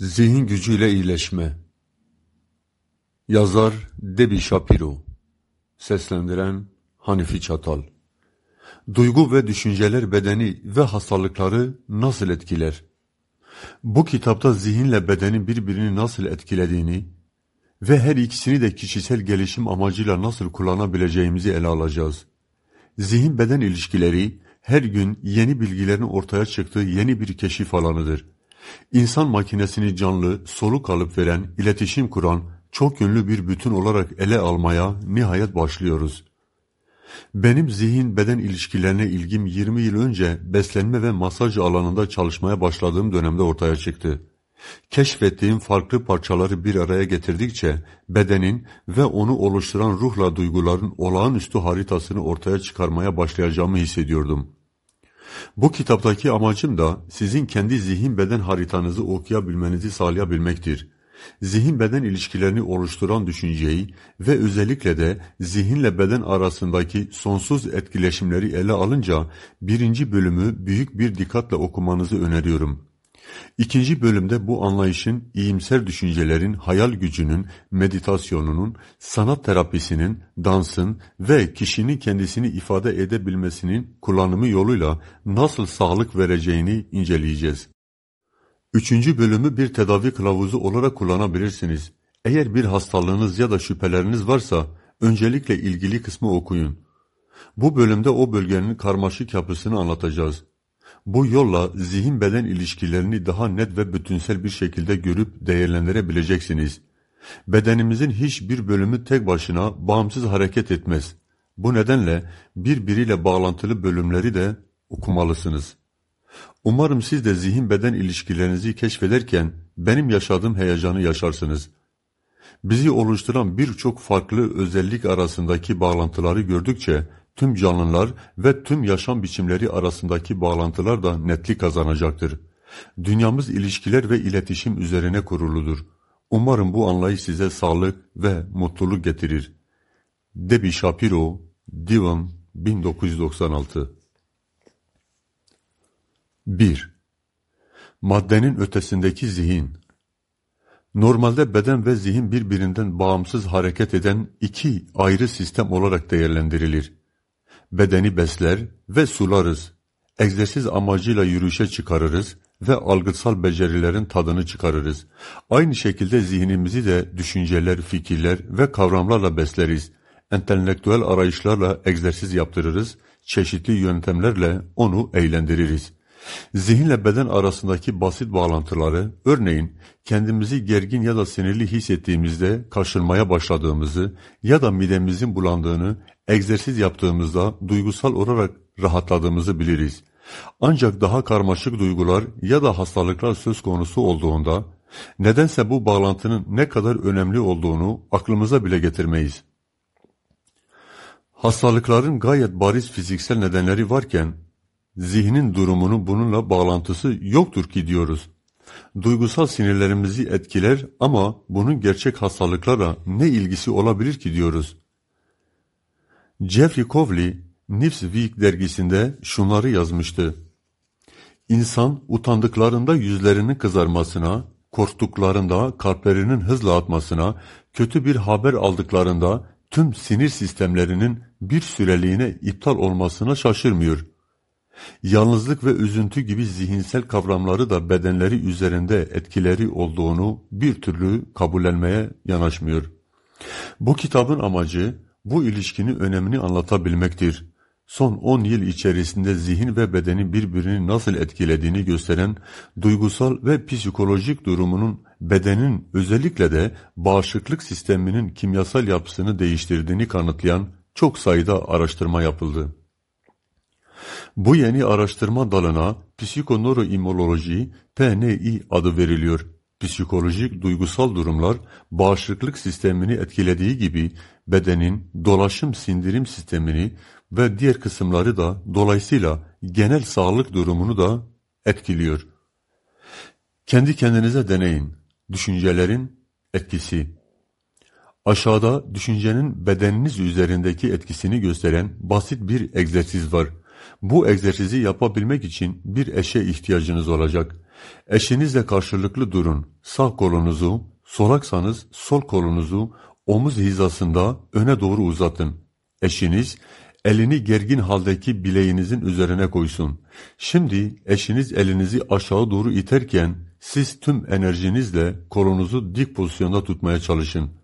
Zihin gücüyle iyileşme Yazar Debi Shapiro Seslendiren Hanifi Çatal Duygu ve düşünceler bedeni ve hastalıkları nasıl etkiler? Bu kitapta zihinle bedenin birbirini nasıl etkilediğini ve her ikisini de kişisel gelişim amacıyla nasıl kullanabileceğimizi ele alacağız. Zihin-beden ilişkileri her gün yeni bilgilerin ortaya çıktığı yeni bir keşif alanıdır. İnsan makinesini canlı, soluk alıp veren, iletişim kuran, çok yönlü bir bütün olarak ele almaya nihayet başlıyoruz. Benim zihin-beden ilişkilerine ilgim 20 yıl önce beslenme ve masaj alanında çalışmaya başladığım dönemde ortaya çıktı. Keşfettiğim farklı parçaları bir araya getirdikçe bedenin ve onu oluşturan ruhla duyguların olağanüstü haritasını ortaya çıkarmaya başlayacağımı hissediyordum. Bu kitaptaki amacım da sizin kendi zihin beden haritanızı okuyabilmenizi sağlayabilmektir. Zihin beden ilişkilerini oluşturan düşünceyi ve özellikle de zihinle beden arasındaki sonsuz etkileşimleri ele alınca birinci bölümü büyük bir dikkatle okumanızı öneriyorum. İkinci bölümde bu anlayışın iyimser düşüncelerin, hayal gücünün, meditasyonunun, sanat terapisinin, dansın ve kişinin kendisini ifade edebilmesinin kullanımı yoluyla nasıl sağlık vereceğini inceleyeceğiz. Üçüncü bölümü bir tedavi kılavuzu olarak kullanabilirsiniz. Eğer bir hastalığınız ya da şüpheleriniz varsa öncelikle ilgili kısmı okuyun. Bu bölümde o bölgenin karmaşık yapısını anlatacağız. Bu yolla zihin-beden ilişkilerini daha net ve bütünsel bir şekilde görüp değerlendirebileceksiniz. Bedenimizin hiçbir bölümü tek başına bağımsız hareket etmez. Bu nedenle birbiriyle bağlantılı bölümleri de okumalısınız. Umarım siz de zihin-beden ilişkilerinizi keşfederken benim yaşadığım heyecanı yaşarsınız. Bizi oluşturan birçok farklı özellik arasındaki bağlantıları gördükçe tüm canlılar ve tüm yaşam biçimleri arasındaki bağlantılar da netlik kazanacaktır. Dünyamız ilişkiler ve iletişim üzerine kuruludur. Umarım bu anlayış size sağlık ve mutluluk getirir. Debbie Shapiro, Divan 1996 1. Maddenin ötesindeki zihin Normalde beden ve zihin birbirinden bağımsız hareket eden iki ayrı sistem olarak değerlendirilir bedeni besler ve sularız. Egzersiz amacıyla yürüyüşe çıkarırız ve algısal becerilerin tadını çıkarırız. Aynı şekilde zihnimizi de düşünceler, fikirler ve kavramlarla besleriz. Entelektüel arayışlarla egzersiz yaptırırız, çeşitli yöntemlerle onu eğlendiririz. Zihinle beden arasındaki basit bağlantıları, örneğin kendimizi gergin ya da sinirli hissettiğimizde kaşınmaya başladığımızı ya da midemizin bulandığını egzersiz yaptığımızda duygusal olarak rahatladığımızı biliriz. Ancak daha karmaşık duygular ya da hastalıklar söz konusu olduğunda nedense bu bağlantının ne kadar önemli olduğunu aklımıza bile getirmeyiz. Hastalıkların gayet bariz fiziksel nedenleri varken zihnin durumunun bununla bağlantısı yoktur ki diyoruz. Duygusal sinirlerimizi etkiler ama bunun gerçek hastalıklara ne ilgisi olabilir ki diyoruz. Jeffrey Covley, Newsweek dergisinde şunları yazmıştı. İnsan utandıklarında yüzlerinin kızarmasına, korktuklarında kalplerinin hızla atmasına, kötü bir haber aldıklarında tüm sinir sistemlerinin bir süreliğine iptal olmasına şaşırmıyor. Yalnızlık ve üzüntü gibi zihinsel kavramları da bedenleri üzerinde etkileri olduğunu bir türlü kabullenmeye yanaşmıyor. Bu kitabın amacı bu ilişkinin önemini anlatabilmektir. Son 10 yıl içerisinde zihin ve bedeni birbirini nasıl etkilediğini gösteren duygusal ve psikolojik durumunun bedenin özellikle de bağışıklık sisteminin kimyasal yapısını değiştirdiğini kanıtlayan çok sayıda araştırma yapıldı. Bu yeni araştırma dalına psikoneuroimmunoloji PNI adı veriliyor. Psikolojik duygusal durumlar bağışıklık sistemini etkilediği gibi bedenin dolaşım sindirim sistemini ve diğer kısımları da dolayısıyla genel sağlık durumunu da etkiliyor. Kendi kendinize deneyin. Düşüncelerin etkisi. Aşağıda düşüncenin bedeniniz üzerindeki etkisini gösteren basit bir egzersiz var. Bu egzersizi yapabilmek için bir eşe ihtiyacınız olacak. Eşinizle karşılıklı durun. Sağ kolunuzu, solaksanız sol kolunuzu omuz hizasında öne doğru uzatın. Eşiniz elini gergin haldeki bileğinizin üzerine koysun. Şimdi eşiniz elinizi aşağı doğru iterken siz tüm enerjinizle kolunuzu dik pozisyonda tutmaya çalışın.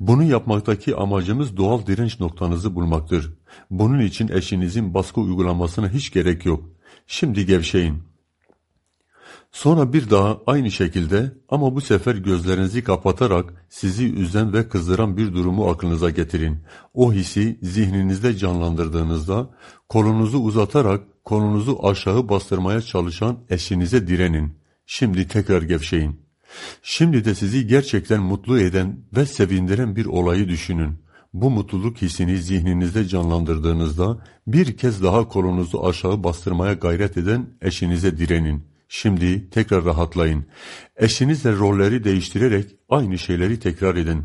Bunu yapmaktaki amacımız doğal direnç noktanızı bulmaktır. Bunun için eşinizin baskı uygulamasına hiç gerek yok. Şimdi gevşeyin. Sonra bir daha aynı şekilde ama bu sefer gözlerinizi kapatarak sizi üzen ve kızdıran bir durumu aklınıza getirin. O hissi zihninizde canlandırdığınızda kolunuzu uzatarak kolunuzu aşağı bastırmaya çalışan eşinize direnin. Şimdi tekrar gevşeyin. Şimdi de sizi gerçekten mutlu eden ve sevindiren bir olayı düşünün. Bu mutluluk hissini zihninizde canlandırdığınızda bir kez daha kolunuzu aşağı bastırmaya gayret eden eşinize direnin. Şimdi tekrar rahatlayın. Eşinizle rolleri değiştirerek aynı şeyleri tekrar edin.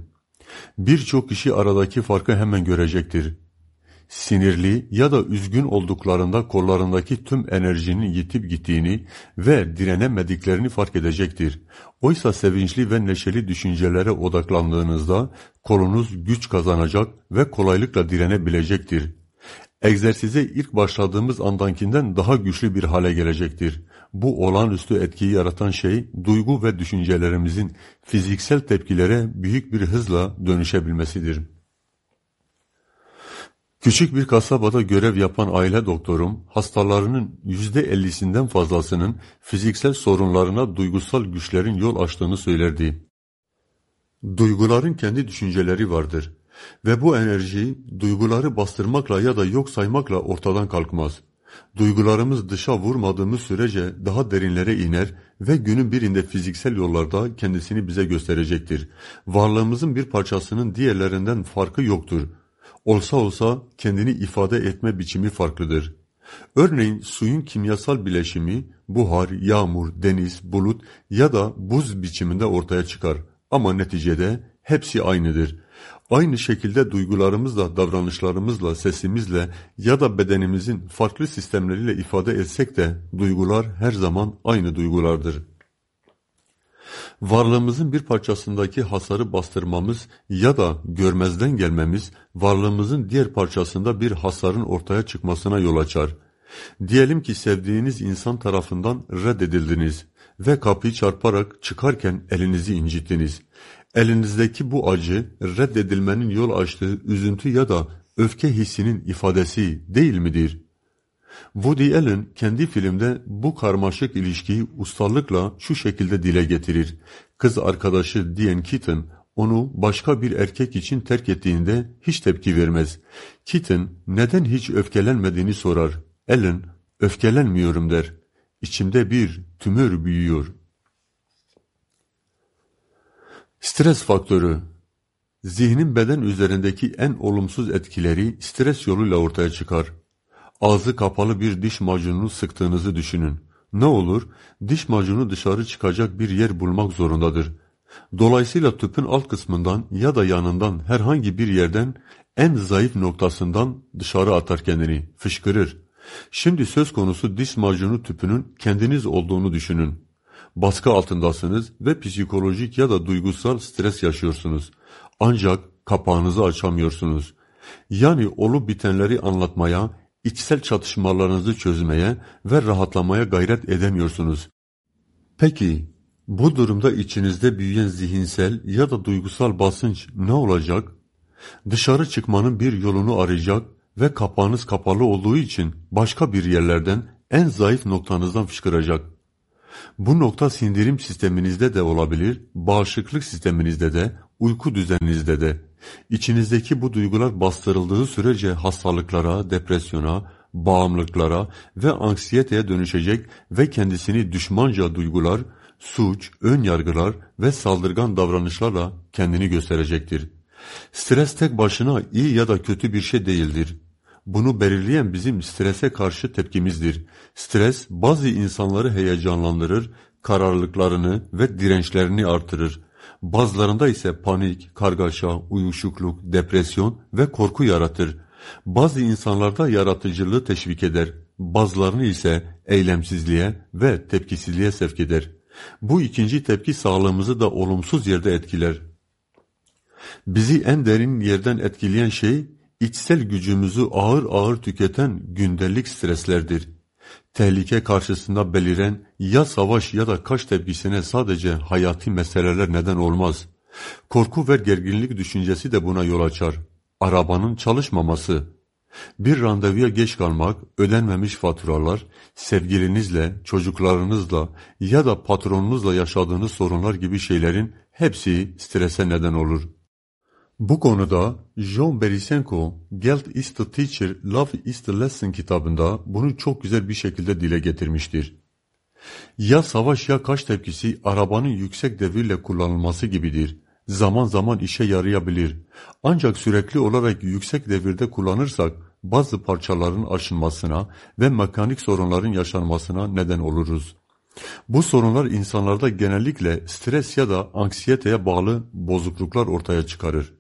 Birçok kişi aradaki farkı hemen görecektir. Sinirli ya da üzgün olduklarında kollarındaki tüm enerjinin yitip gittiğini ve direnemediklerini fark edecektir. Oysa sevinçli ve neşeli düşüncelere odaklandığınızda kolunuz güç kazanacak ve kolaylıkla direnebilecektir. Egzersize ilk başladığımız andankinden daha güçlü bir hale gelecektir. Bu olağanüstü etkiyi yaratan şey, duygu ve düşüncelerimizin fiziksel tepkilere büyük bir hızla dönüşebilmesidir. Küçük bir kasabada görev yapan aile doktorum, hastalarının yüzde ellisinden fazlasının fiziksel sorunlarına duygusal güçlerin yol açtığını söylerdi. Duyguların kendi düşünceleri vardır ve bu enerji duyguları bastırmakla ya da yok saymakla ortadan kalkmaz. Duygularımız dışa vurmadığımız sürece daha derinlere iner ve günün birinde fiziksel yollarda kendisini bize gösterecektir. Varlığımızın bir parçasının diğerlerinden farkı yoktur. Olsa olsa kendini ifade etme biçimi farklıdır. Örneğin suyun kimyasal bileşimi buhar, yağmur, deniz, bulut ya da buz biçiminde ortaya çıkar. Ama neticede hepsi aynıdır. Aynı şekilde duygularımızla, davranışlarımızla, sesimizle ya da bedenimizin farklı sistemleriyle ifade etsek de duygular her zaman aynı duygulardır. Varlığımızın bir parçasındaki hasarı bastırmamız ya da görmezden gelmemiz varlığımızın diğer parçasında bir hasarın ortaya çıkmasına yol açar. Diyelim ki sevdiğiniz insan tarafından reddedildiniz ve kapıyı çarparak çıkarken elinizi incittiniz. Elinizdeki bu acı reddedilmenin yol açtığı üzüntü ya da öfke hissinin ifadesi değil midir? Woody Allen kendi filmde bu karmaşık ilişkiyi ustalıkla şu şekilde dile getirir. Kız arkadaşı Diane Keaton onu başka bir erkek için terk ettiğinde hiç tepki vermez. Keaton neden hiç öfkelenmediğini sorar. Allen öfkelenmiyorum der. İçimde bir tümör büyüyor. Stres faktörü Zihnin beden üzerindeki en olumsuz etkileri stres yoluyla ortaya çıkar. Ağzı kapalı bir diş macununu sıktığınızı düşünün. Ne olur? Diş macunu dışarı çıkacak bir yer bulmak zorundadır. Dolayısıyla tüpün alt kısmından ya da yanından herhangi bir yerden en zayıf noktasından dışarı atar kendini, fışkırır. Şimdi söz konusu diş macunu tüpünün kendiniz olduğunu düşünün. Baskı altındasınız ve psikolojik ya da duygusal stres yaşıyorsunuz. Ancak kapağınızı açamıyorsunuz. Yani olup bitenleri anlatmaya, içsel çatışmalarınızı çözmeye ve rahatlamaya gayret edemiyorsunuz. Peki bu durumda içinizde büyüyen zihinsel ya da duygusal basınç ne olacak? Dışarı çıkmanın bir yolunu arayacak ve kapağınız kapalı olduğu için başka bir yerlerden en zayıf noktanızdan fışkıracak. Bu nokta sindirim sisteminizde de olabilir, bağışıklık sisteminizde de, uyku düzeninizde de. İçinizdeki bu duygular bastırıldığı sürece hastalıklara, depresyona, bağımlılıklara ve anksiyeteye dönüşecek ve kendisini düşmanca duygular, suç, ön yargılar ve saldırgan davranışlarla kendini gösterecektir. Stres tek başına iyi ya da kötü bir şey değildir. Bunu belirleyen bizim strese karşı tepkimizdir. Stres bazı insanları heyecanlandırır, kararlılıklarını ve dirençlerini artırır. Bazılarında ise panik, kargaşa, uyuşukluk, depresyon ve korku yaratır. Bazı insanlarda yaratıcılığı teşvik eder. bazılarını ise eylemsizliğe ve tepkisizliğe sevk eder. Bu ikinci tepki sağlığımızı da olumsuz yerde etkiler. Bizi en derin yerden etkileyen şey, içsel gücümüzü ağır ağır tüketen gündelik streslerdir. Tehlike karşısında beliren ya savaş ya da kaç tepkisine sadece hayati meseleler neden olmaz. Korku ve gerginlik düşüncesi de buna yol açar. Arabanın çalışmaması, bir randevuya geç kalmak, ödenmemiş faturalar, sevgilinizle, çocuklarınızla ya da patronunuzla yaşadığınız sorunlar gibi şeylerin hepsi strese neden olur. Bu konuda John Berisenko, Guilt is the Teacher, Love is the Lesson kitabında bunu çok güzel bir şekilde dile getirmiştir. Ya savaş ya kaç tepkisi arabanın yüksek devirle kullanılması gibidir. Zaman zaman işe yarayabilir. Ancak sürekli olarak yüksek devirde kullanırsak bazı parçaların aşınmasına ve mekanik sorunların yaşanmasına neden oluruz. Bu sorunlar insanlarda genellikle stres ya da anksiyeteye bağlı bozukluklar ortaya çıkarır.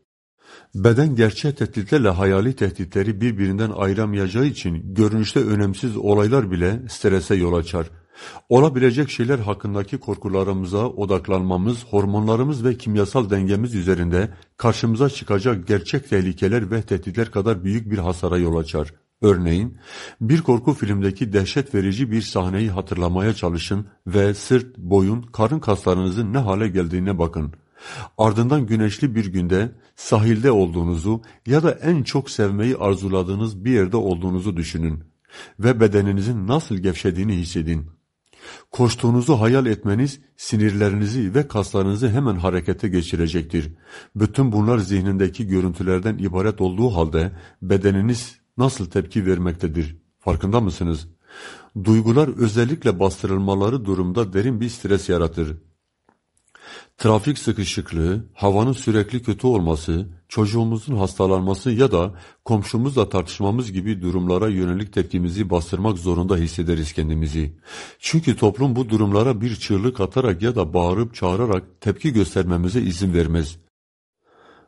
Beden gerçek tehditlerle hayali tehditleri birbirinden ayıramayacağı için görünüşte önemsiz olaylar bile strese yol açar. Olabilecek şeyler hakkındaki korkularımıza odaklanmamız, hormonlarımız ve kimyasal dengemiz üzerinde karşımıza çıkacak gerçek tehlikeler ve tehditler kadar büyük bir hasara yol açar. Örneğin, bir korku filmdeki dehşet verici bir sahneyi hatırlamaya çalışın ve sırt, boyun, karın kaslarınızın ne hale geldiğine bakın. Ardından güneşli bir günde sahilde olduğunuzu ya da en çok sevmeyi arzuladığınız bir yerde olduğunuzu düşünün ve bedeninizin nasıl gevşediğini hissedin. Koştuğunuzu hayal etmeniz sinirlerinizi ve kaslarınızı hemen harekete geçirecektir. Bütün bunlar zihnindeki görüntülerden ibaret olduğu halde bedeniniz nasıl tepki vermektedir? Farkında mısınız? Duygular özellikle bastırılmaları durumda derin bir stres yaratır. Trafik sıkışıklığı, havanın sürekli kötü olması, çocuğumuzun hastalanması ya da komşumuzla tartışmamız gibi durumlara yönelik tepkimizi bastırmak zorunda hissederiz kendimizi. Çünkü toplum bu durumlara bir çığlık atarak ya da bağırıp çağırarak tepki göstermemize izin vermez.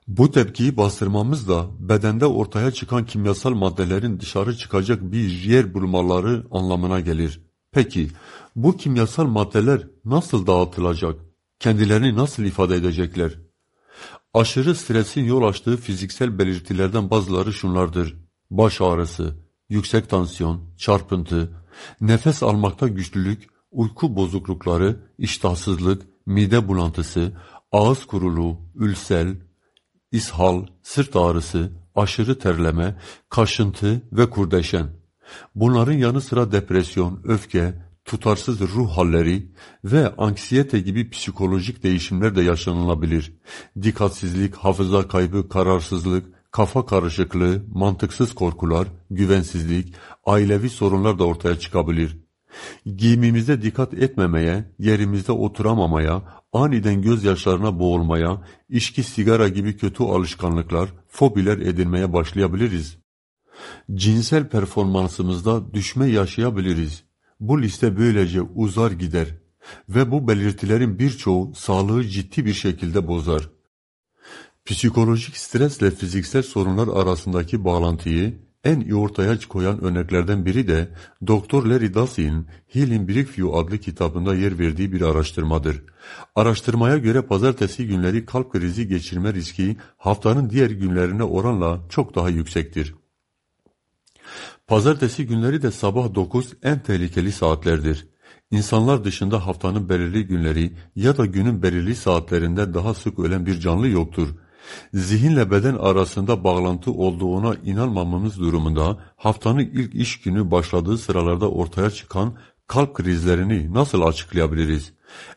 Bu tepkiyi bastırmamız da bedende ortaya çıkan kimyasal maddelerin dışarı çıkacak bir yer bulmaları anlamına gelir. Peki bu kimyasal maddeler nasıl dağıtılacak? Kendilerini nasıl ifade edecekler? Aşırı stresin yol açtığı fiziksel belirtilerden bazıları şunlardır. Baş ağrısı, yüksek tansiyon, çarpıntı, nefes almakta güçlülük, uyku bozuklukları, iştahsızlık, mide bulantısı, ağız kuruluğu, ülsel, ishal, sırt ağrısı, aşırı terleme, kaşıntı ve kurdeşen. Bunların yanı sıra depresyon, öfke, tutarsız ruh halleri ve anksiyete gibi psikolojik değişimler de yaşanılabilir. Dikkatsizlik, hafıza kaybı, kararsızlık, kafa karışıklığı, mantıksız korkular, güvensizlik, ailevi sorunlar da ortaya çıkabilir. Giyimimize dikkat etmemeye, yerimizde oturamamaya, aniden gözyaşlarına boğulmaya, içki, sigara gibi kötü alışkanlıklar, fobiler edinmeye başlayabiliriz. Cinsel performansımızda düşme yaşayabiliriz. Bu liste böylece uzar gider ve bu belirtilerin birçoğu sağlığı ciddi bir şekilde bozar. Psikolojik stresle fiziksel sorunlar arasındaki bağlantıyı en iyi ortaya koyan örneklerden biri de Dr. Larry Dassey'in Healing Briefview adlı kitabında yer verdiği bir araştırmadır. Araştırmaya göre pazartesi günleri kalp krizi geçirme riski haftanın diğer günlerine oranla çok daha yüksektir. Pazartesi günleri de sabah dokuz en tehlikeli saatlerdir. İnsanlar dışında haftanın belirli günleri ya da günün belirli saatlerinde daha sık ölen bir canlı yoktur. Zihinle beden arasında bağlantı olduğuna inanmamamız durumunda haftanın ilk iş günü başladığı sıralarda ortaya çıkan kalp krizlerini nasıl açıklayabiliriz?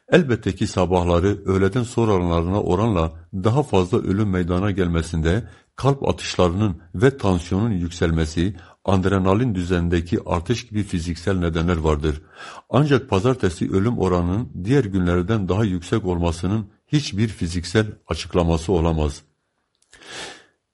Elbette ki sabahları öğleden sonralarına oranla daha fazla ölüm meydana gelmesinde kalp atışlarının ve tansiyonun yükselmesi, adrenalin düzenindeki artış gibi fiziksel nedenler vardır. Ancak pazartesi ölüm oranının diğer günlerden daha yüksek olmasının hiçbir fiziksel açıklaması olamaz.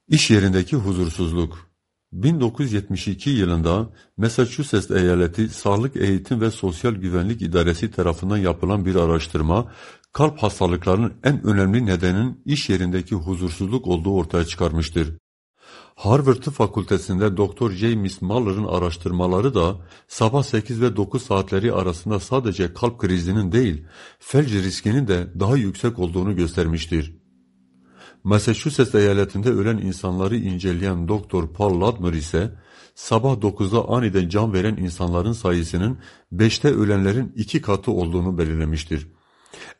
İş yerindeki huzursuzluk 1972 yılında Massachusetts Eyaleti Sağlık Eğitim ve Sosyal Güvenlik İdaresi tarafından yapılan bir araştırma, kalp hastalıklarının en önemli nedenin iş yerindeki huzursuzluk olduğu ortaya çıkarmıştır. Harvard Tıp Fakültesi'nde Dr. James Muller'ın araştırmaları da sabah 8 ve 9 saatleri arasında sadece kalp krizinin değil, felç riskinin de daha yüksek olduğunu göstermiştir. Massachusetts eyaletinde ölen insanları inceleyen Dr. Paul Ladmer ise sabah 9'da aniden can veren insanların sayısının 5'te ölenlerin iki katı olduğunu belirlemiştir.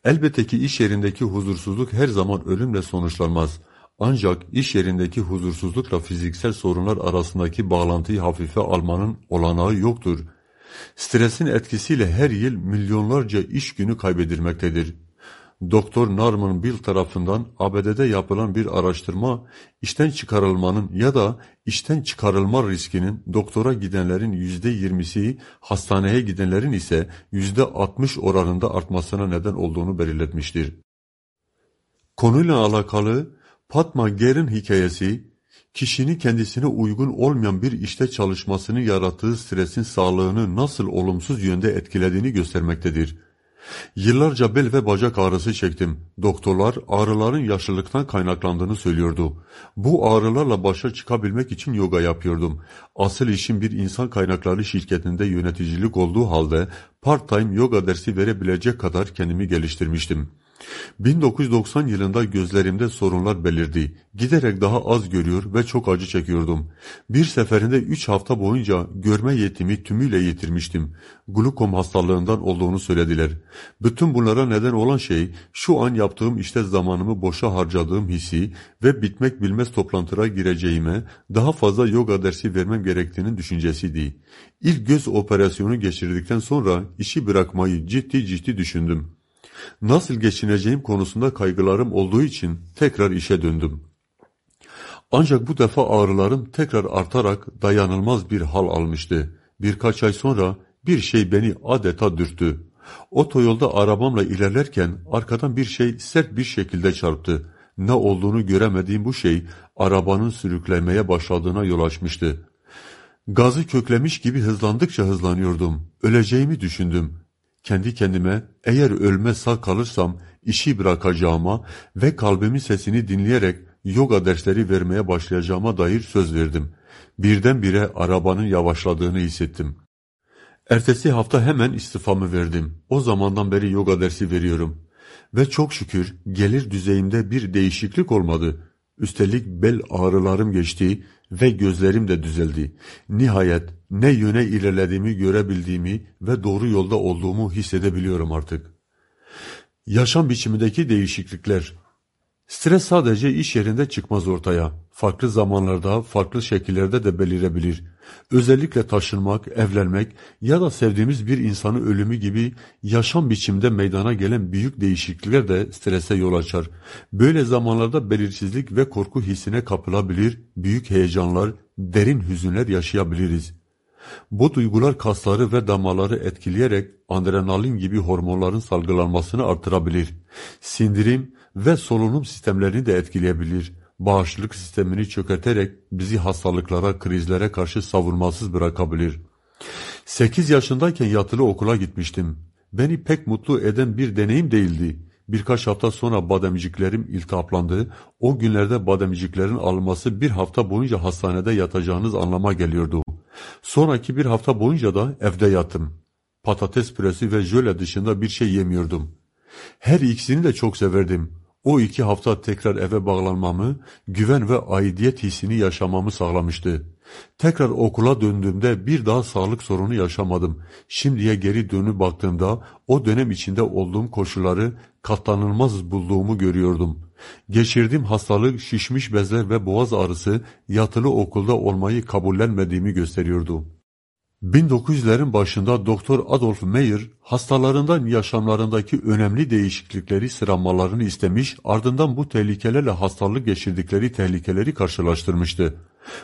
Elbette ki iş yerindeki huzursuzluk her zaman ölümle sonuçlanmaz. Ancak iş yerindeki huzursuzlukla fiziksel sorunlar arasındaki bağlantıyı hafife almanın olanağı yoktur. Stresin etkisiyle her yıl milyonlarca iş günü kaybedilmektedir. Doktor Norman Bill tarafından ABD'de yapılan bir araştırma, işten çıkarılmanın ya da işten çıkarılma riskinin doktora gidenlerin yüzde yirmisi, hastaneye gidenlerin ise yüzde altmış oranında artmasına neden olduğunu belirletmiştir. Konuyla alakalı Fatma Ger'in hikayesi, kişinin kendisine uygun olmayan bir işte çalışmasını yarattığı stresin sağlığını nasıl olumsuz yönde etkilediğini göstermektedir. Yıllarca bel ve bacak ağrısı çektim. Doktorlar ağrıların yaşlılıktan kaynaklandığını söylüyordu. Bu ağrılarla başa çıkabilmek için yoga yapıyordum. Asıl işim bir insan kaynakları şirketinde yöneticilik olduğu halde part-time yoga dersi verebilecek kadar kendimi geliştirmiştim. 1990 yılında gözlerimde sorunlar belirdi. Giderek daha az görüyor ve çok acı çekiyordum. Bir seferinde 3 hafta boyunca görme yetimi tümüyle yitirmiştim. Glukom hastalığından olduğunu söylediler. Bütün bunlara neden olan şey şu an yaptığım işte zamanımı boşa harcadığım hissi ve bitmek bilmez toplantıya gireceğime daha fazla yoga dersi vermem gerektiğinin düşüncesiydi. İlk göz operasyonu geçirdikten sonra işi bırakmayı ciddi ciddi düşündüm. Nasıl geçineceğim konusunda kaygılarım olduğu için tekrar işe döndüm. Ancak bu defa ağrılarım tekrar artarak dayanılmaz bir hal almıştı. Birkaç ay sonra bir şey beni adeta dürttü. Otoyolda arabamla ilerlerken arkadan bir şey sert bir şekilde çarptı. Ne olduğunu göremediğim bu şey arabanın sürüklemeye başladığına yol açmıştı. Gazı köklemiş gibi hızlandıkça hızlanıyordum. Öleceğimi düşündüm. Kendi kendime eğer ölme sağ kalırsam işi bırakacağıma ve kalbimin sesini dinleyerek yoga dersleri vermeye başlayacağıma dair söz verdim. Birdenbire arabanın yavaşladığını hissettim. Ertesi hafta hemen istifamı verdim. O zamandan beri yoga dersi veriyorum. Ve çok şükür gelir düzeyimde bir değişiklik olmadı. Üstelik bel ağrılarım geçti ve gözlerim de düzeldi. Nihayet ne yöne ilerlediğimi görebildiğimi ve doğru yolda olduğumu hissedebiliyorum artık. Yaşam biçimindeki değişiklikler. Stres sadece iş yerinde çıkmaz ortaya. Farklı zamanlarda, farklı şekillerde de belirebilir. Özellikle taşınmak, evlenmek ya da sevdiğimiz bir insanın ölümü gibi yaşam biçimde meydana gelen büyük değişiklikler de strese yol açar. Böyle zamanlarda belirsizlik ve korku hissine kapılabilir, büyük heyecanlar, derin hüzünler yaşayabiliriz. Bu duygular kasları ve damarları etkileyerek adrenalin gibi hormonların salgılanmasını artırabilir. Sindirim ve solunum sistemlerini de etkileyebilir. Bağışıklık sistemini çökerterek bizi hastalıklara, krizlere karşı savunmasız bırakabilir. 8 yaşındayken yatılı okula gitmiştim. Beni pek mutlu eden bir deneyim değildi. Birkaç hafta sonra bademciklerim iltihaplandı. O günlerde bademciklerin alınması bir hafta boyunca hastanede yatacağınız anlama geliyordu. Sonraki bir hafta boyunca da evde yattım. Patates püresi ve jöle dışında bir şey yemiyordum. Her ikisini de çok severdim. O iki hafta tekrar eve bağlanmamı, güven ve aidiyet hissini yaşamamı sağlamıştı. Tekrar okula döndüğümde bir daha sağlık sorunu yaşamadım. Şimdiye geri dönüp baktığımda o dönem içinde olduğum koşulları katlanılmaz bulduğumu görüyordum. Geçirdiğim hastalık, şişmiş bezler ve boğaz ağrısı yatılı okulda olmayı kabullenmediğimi gösteriyordu. 1900'lerin başında Doktor Adolf Meyer hastalarından yaşamlarındaki önemli değişiklikleri sıramalarını istemiş ardından bu tehlikelerle hastalık geçirdikleri tehlikeleri karşılaştırmıştı.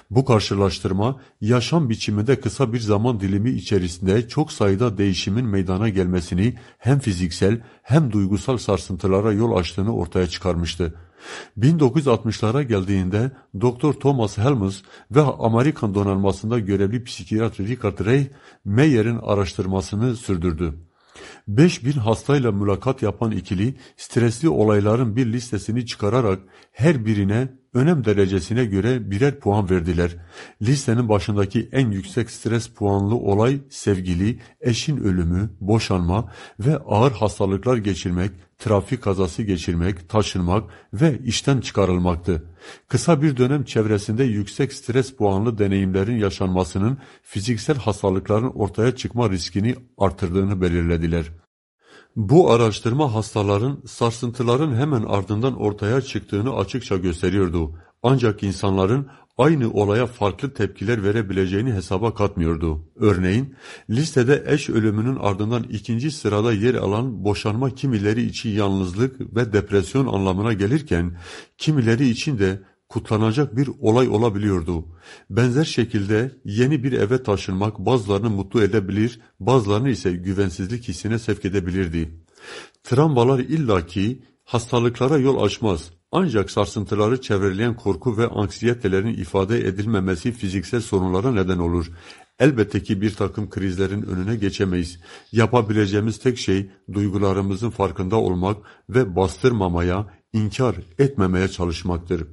Bu karşılaştırma yaşam biçiminde kısa bir zaman dilimi içerisinde çok sayıda değişimin meydana gelmesini hem fiziksel hem duygusal sarsıntılara yol açtığını ortaya çıkarmıştı. 1960'lara geldiğinde Dr. Thomas Helms ve Amerikan donanmasında görevli psikiyatr Richard Ray, Meyer'in araştırmasını sürdürdü. 5000 hastayla mülakat yapan ikili stresli olayların bir listesini çıkararak her birine önem derecesine göre birer puan verdiler. Listenin başındaki en yüksek stres puanlı olay sevgili, eşin ölümü, boşanma ve ağır hastalıklar geçirmek, trafik kazası geçirmek, taşınmak ve işten çıkarılmaktı. Kısa bir dönem çevresinde yüksek stres puanlı deneyimlerin yaşanmasının fiziksel hastalıkların ortaya çıkma riskini artırdığını belirlediler. Bu araştırma hastaların sarsıntıların hemen ardından ortaya çıktığını açıkça gösteriyordu. Ancak insanların aynı olaya farklı tepkiler verebileceğini hesaba katmıyordu. Örneğin listede eş ölümünün ardından ikinci sırada yer alan boşanma kimileri için yalnızlık ve depresyon anlamına gelirken kimileri için de kutlanacak bir olay olabiliyordu. Benzer şekilde yeni bir eve taşınmak bazılarını mutlu edebilir, bazılarını ise güvensizlik hissine sevk edebilirdi. Travmalar illaki hastalıklara yol açmaz. Ancak sarsıntıları çevreleyen korku ve anksiyetelerin ifade edilmemesi fiziksel sorunlara neden olur. Elbette ki bir takım krizlerin önüne geçemeyiz. Yapabileceğimiz tek şey duygularımızın farkında olmak ve bastırmamaya, inkar etmemeye çalışmaktır.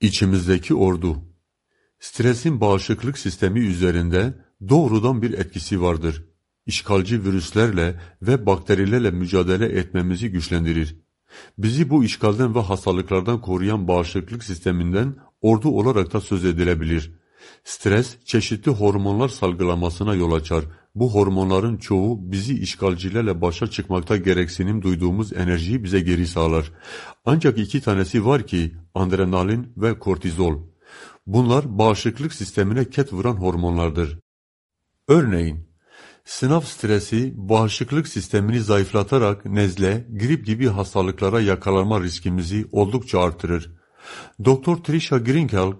İçimizdeki ordu. Stresin bağışıklık sistemi üzerinde doğrudan bir etkisi vardır. İşgalci virüslerle ve bakterilerle mücadele etmemizi güçlendirir. Bizi bu işgalden ve hastalıklardan koruyan bağışıklık sisteminden ordu olarak da söz edilebilir. Stres, çeşitli hormonlar salgılamasına yol açar. Bu hormonların çoğu bizi işgalcilerle başa çıkmakta gereksinim duyduğumuz enerjiyi bize geri sağlar. Ancak iki tanesi var ki adrenalin ve kortizol. Bunlar bağışıklık sistemine ket vuran hormonlardır. Örneğin Sınav stresi bağışıklık sistemini zayıflatarak nezle, grip gibi hastalıklara yakalanma riskimizi oldukça artırır. Dr. Trisha Grinkel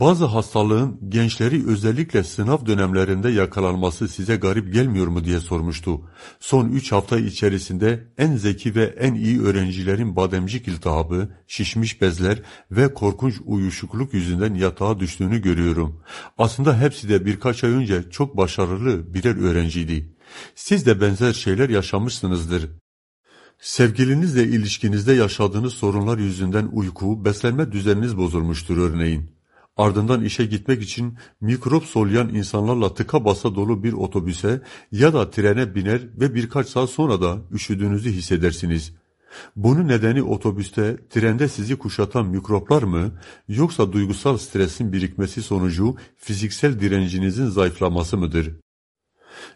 bazı hastalığın gençleri özellikle sınav dönemlerinde yakalanması size garip gelmiyor mu diye sormuştu. Son 3 hafta içerisinde en zeki ve en iyi öğrencilerin bademcik iltihabı, şişmiş bezler ve korkunç uyuşukluk yüzünden yatağa düştüğünü görüyorum. Aslında hepsi de birkaç ay önce çok başarılı birer öğrenciydi. Siz de benzer şeyler yaşamışsınızdır. Sevgilinizle ilişkinizde yaşadığınız sorunlar yüzünden uyku, beslenme düzeniniz bozulmuştur örneğin. Ardından işe gitmek için mikrop soluyan insanlarla tıka basa dolu bir otobüse ya da trene biner ve birkaç saat sonra da üşüdüğünüzü hissedersiniz. Bunun nedeni otobüste, trende sizi kuşatan mikroplar mı yoksa duygusal stresin birikmesi sonucu fiziksel direncinizin zayıflaması mıdır?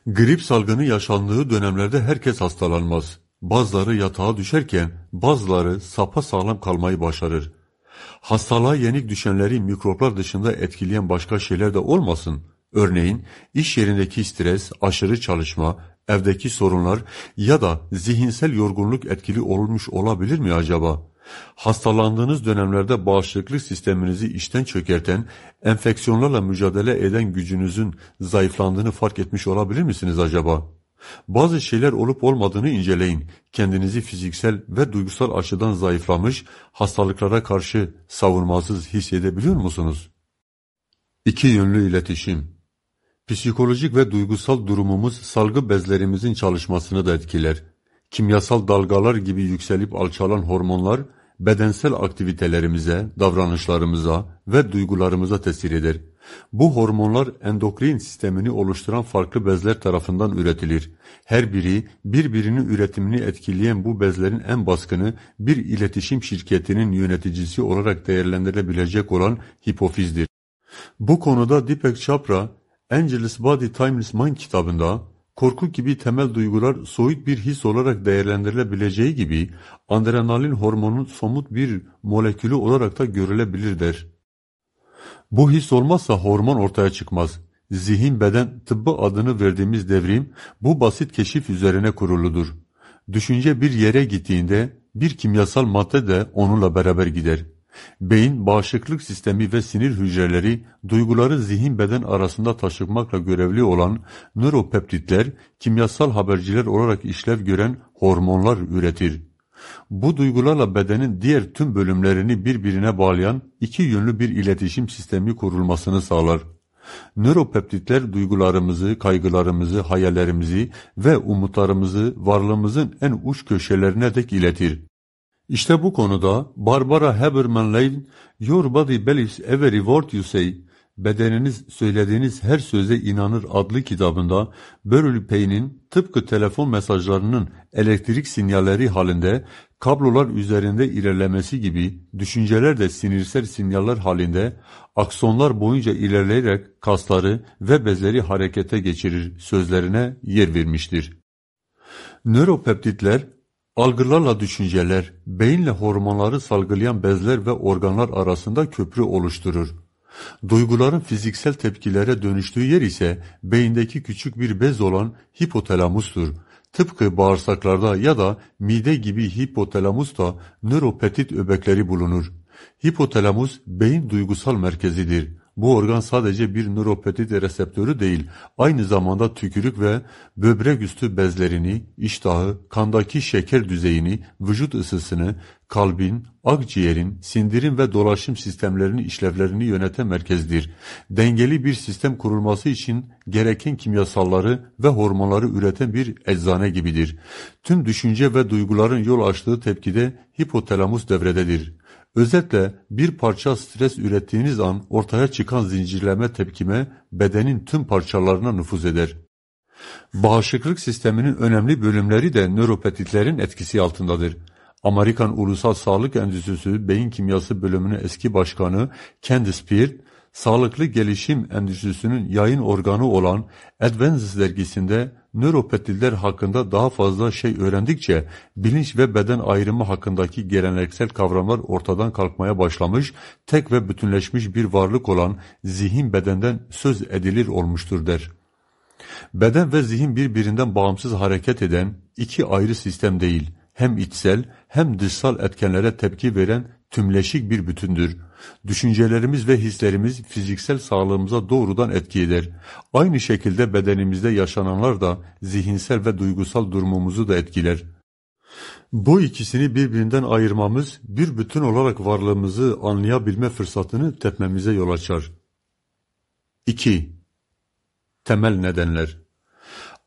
Grip salgını yaşandığı dönemlerde herkes hastalanmaz. Bazıları yatağa düşerken bazıları sapa sağlam kalmayı başarır. Hastalığa yenik düşenleri mikroplar dışında etkileyen başka şeyler de olmasın. Örneğin iş yerindeki stres, aşırı çalışma, evdeki sorunlar ya da zihinsel yorgunluk etkili olmuş olabilir mi acaba? Hastalandığınız dönemlerde bağışıklık sisteminizi işten çökerten, enfeksiyonlarla mücadele eden gücünüzün zayıflandığını fark etmiş olabilir misiniz acaba? Bazı şeyler olup olmadığını inceleyin. Kendinizi fiziksel ve duygusal açıdan zayıflamış, hastalıklara karşı savunmasız hissedebiliyor musunuz? İki yönlü iletişim Psikolojik ve duygusal durumumuz salgı bezlerimizin çalışmasını da etkiler. Kimyasal dalgalar gibi yükselip alçalan hormonlar bedensel aktivitelerimize, davranışlarımıza ve duygularımıza tesir eder. Bu hormonlar endokrin sistemini oluşturan farklı bezler tarafından üretilir. Her biri birbirinin üretimini etkileyen bu bezlerin en baskını bir iletişim şirketinin yöneticisi olarak değerlendirilebilecek olan hipofizdir. Bu konuda Deepak Chopra, Angelus Body Timeless Mind kitabında korku gibi temel duygular soyut bir his olarak değerlendirilebileceği gibi adrenalin hormonun somut bir molekülü olarak da görülebilir der. Bu his olmazsa hormon ortaya çıkmaz. Zihin beden tıbbı adını verdiğimiz devrim bu basit keşif üzerine kuruludur. Düşünce bir yere gittiğinde bir kimyasal madde de onunla beraber gider. Beyin, bağışıklık sistemi ve sinir hücreleri duyguları zihin beden arasında taşımakla görevli olan nöropeptitler, kimyasal haberciler olarak işlev gören hormonlar üretir. Bu duygularla bedenin diğer tüm bölümlerini birbirine bağlayan iki yönlü bir iletişim sistemi kurulmasını sağlar. Nöropeptitler duygularımızı, kaygılarımızı, hayallerimizi ve umutlarımızı varlığımızın en uç köşelerine dek iletir. İşte bu konuda Barbara Haberman-Lane Your Body Believes Every Word You Say Bedeniniz söylediğiniz her söze inanır adlı kitabında Beryl Payne'in tıpkı telefon mesajlarının elektrik sinyalleri halinde kablolar üzerinde ilerlemesi gibi düşünceler de sinirsel sinyaller halinde aksonlar boyunca ilerleyerek kasları ve bezleri harekete geçirir sözlerine yer vermiştir. Nöropeptitler algılarla düşünceler, beyinle hormonları salgılayan bezler ve organlar arasında köprü oluşturur. Duyguların fiziksel tepkilere dönüştüğü yer ise beyindeki küçük bir bez olan hipotalamustur. Tıpkı bağırsaklarda ya da mide gibi hipotalamusta nöropetit öbekleri bulunur. Hipotalamus beyin duygusal merkezidir. Bu organ sadece bir nöropetit reseptörü değil, aynı zamanda tükürük ve böbrek üstü bezlerini, iştahı, kandaki şeker düzeyini, vücut ısısını, kalbin, akciğerin, sindirim ve dolaşım sistemlerinin işlevlerini yöneten merkezdir. Dengeli bir sistem kurulması için gereken kimyasalları ve hormonları üreten bir eczane gibidir. Tüm düşünce ve duyguların yol açtığı tepkide hipotalamus devrededir. Özetle bir parça stres ürettiğiniz an ortaya çıkan zincirleme tepkime bedenin tüm parçalarına nüfuz eder. Bağışıklık sisteminin önemli bölümleri de nöropetitlerin etkisi altındadır. Amerikan Ulusal Sağlık Endüstrisi Beyin Kimyası Bölümünün eski başkanı Candice Peart, Sağlıklı Gelişim Endüstrisi'nin yayın organı olan Advances dergisinde nöropeptitler hakkında daha fazla şey öğrendikçe bilinç ve beden ayrımı hakkındaki geleneksel kavramlar ortadan kalkmaya başlamış, tek ve bütünleşmiş bir varlık olan zihin bedenden söz edilir olmuştur der. Beden ve zihin birbirinden bağımsız hareket eden iki ayrı sistem değil, hem içsel hem dışsal etkenlere tepki veren tümleşik bir bütündür. Düşüncelerimiz ve hislerimiz fiziksel sağlığımıza doğrudan etki eder. Aynı şekilde bedenimizde yaşananlar da zihinsel ve duygusal durumumuzu da etkiler. Bu ikisini birbirinden ayırmamız bir bütün olarak varlığımızı anlayabilme fırsatını tepmemize yol açar. 2. Temel nedenler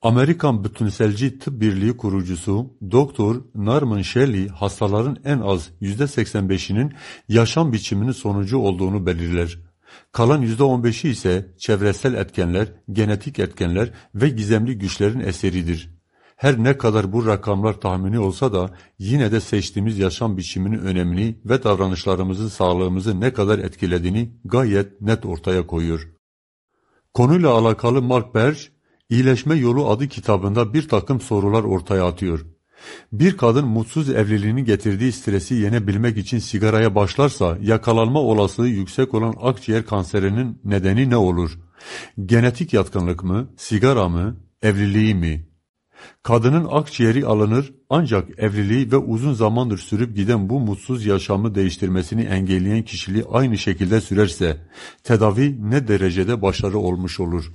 Amerikan Bütünselci Tıp Birliği kurucusu Doktor Norman Shelley hastaların en az %85'inin yaşam biçiminin sonucu olduğunu belirler. Kalan %15'i ise çevresel etkenler, genetik etkenler ve gizemli güçlerin eseridir. Her ne kadar bu rakamlar tahmini olsa da yine de seçtiğimiz yaşam biçiminin önemini ve davranışlarımızın sağlığımızı ne kadar etkilediğini gayet net ortaya koyuyor. Konuyla alakalı Mark Berge, İyileşme Yolu adı kitabında bir takım sorular ortaya atıyor. Bir kadın mutsuz evliliğinin getirdiği stresi yenebilmek için sigaraya başlarsa yakalanma olasılığı yüksek olan akciğer kanserinin nedeni ne olur? Genetik yatkınlık mı, sigara mı, evliliği mi? Kadının akciğeri alınır ancak evliliği ve uzun zamandır sürüp giden bu mutsuz yaşamı değiştirmesini engelleyen kişiliği aynı şekilde sürerse tedavi ne derecede başarı olmuş olur?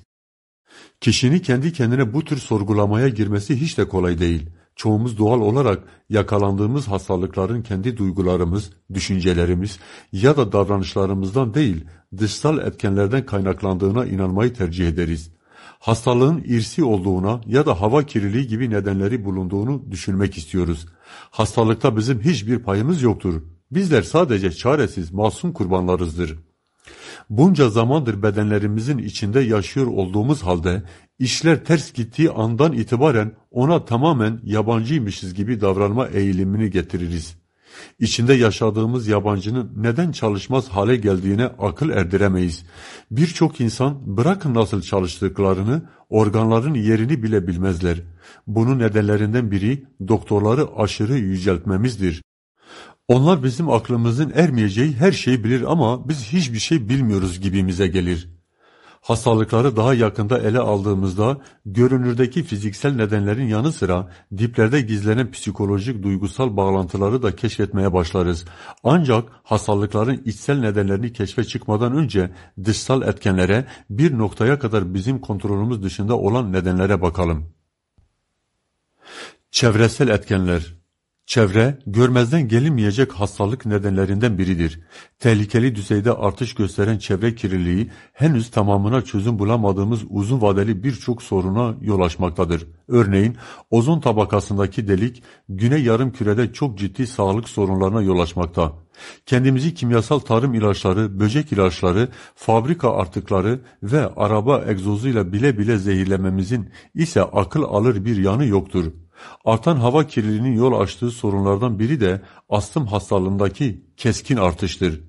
Kişinin kendi kendine bu tür sorgulamaya girmesi hiç de kolay değil. Çoğumuz doğal olarak yakalandığımız hastalıkların kendi duygularımız, düşüncelerimiz ya da davranışlarımızdan değil, dışsal etkenlerden kaynaklandığına inanmayı tercih ederiz. Hastalığın irsi olduğuna ya da hava kirliliği gibi nedenleri bulunduğunu düşünmek istiyoruz. Hastalıkta bizim hiçbir payımız yoktur. Bizler sadece çaresiz, masum kurbanlarızdır. Bunca zamandır bedenlerimizin içinde yaşıyor olduğumuz halde işler ters gittiği andan itibaren ona tamamen yabancıymışız gibi davranma eğilimini getiririz. İçinde yaşadığımız yabancının neden çalışmaz hale geldiğine akıl erdiremeyiz. Birçok insan bırakın nasıl çalıştıklarını, organların yerini bile bilmezler. Bunun nedenlerinden biri doktorları aşırı yüceltmemizdir. Onlar bizim aklımızın ermeyeceği her şeyi bilir ama biz hiçbir şey bilmiyoruz gibimize gelir. Hastalıkları daha yakında ele aldığımızda görünürdeki fiziksel nedenlerin yanı sıra diplerde gizlenen psikolojik duygusal bağlantıları da keşfetmeye başlarız. Ancak hastalıkların içsel nedenlerini keşfe çıkmadan önce dışsal etkenlere bir noktaya kadar bizim kontrolümüz dışında olan nedenlere bakalım. Çevresel etkenler Çevre, görmezden gelinmeyecek hastalık nedenlerinden biridir. Tehlikeli düzeyde artış gösteren çevre kirliliği, henüz tamamına çözüm bulamadığımız uzun vadeli birçok soruna yol açmaktadır. Örneğin, ozon tabakasındaki delik, güney yarım kürede çok ciddi sağlık sorunlarına yol açmakta. Kendimizi kimyasal tarım ilaçları, böcek ilaçları, fabrika artıkları ve araba egzozuyla bile bile zehirlememizin ise akıl alır bir yanı yoktur. Artan hava kirliliğinin yol açtığı sorunlardan biri de astım hastalığındaki keskin artıştır.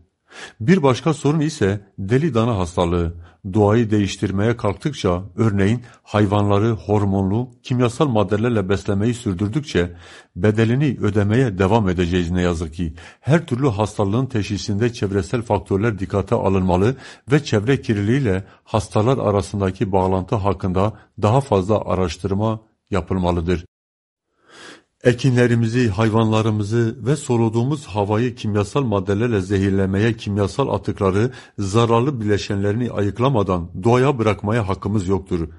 Bir başka sorun ise deli dana hastalığı. Doğayı değiştirmeye kalktıkça, örneğin hayvanları hormonlu, kimyasal maddelerle beslemeyi sürdürdükçe bedelini ödemeye devam edeceğiz ne yazık ki. Her türlü hastalığın teşhisinde çevresel faktörler dikkate alınmalı ve çevre kirliliğiyle hastalar arasındaki bağlantı hakkında daha fazla araştırma yapılmalıdır. Ekinlerimizi, hayvanlarımızı ve soluduğumuz havayı kimyasal maddelerle zehirlemeye, kimyasal atıkları, zararlı bileşenlerini ayıklamadan doğaya bırakmaya hakkımız yoktur.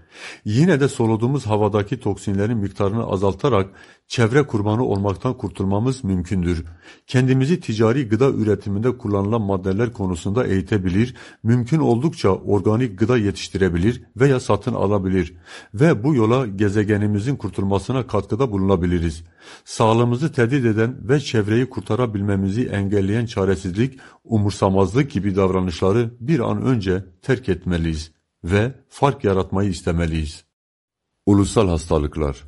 Yine de soluduğumuz havadaki toksinlerin miktarını azaltarak çevre kurbanı olmaktan kurtulmamız mümkündür. Kendimizi ticari gıda üretiminde kullanılan maddeler konusunda eğitebilir, mümkün oldukça organik gıda yetiştirebilir veya satın alabilir ve bu yola gezegenimizin kurtulmasına katkıda bulunabiliriz. Sağlığımızı tehdit eden ve çevreyi kurtarabilmemizi engelleyen çaresizlik, umursamazlık gibi davranışları bir an önce terk etmeliyiz ve fark yaratmayı istemeliyiz. Ulusal hastalıklar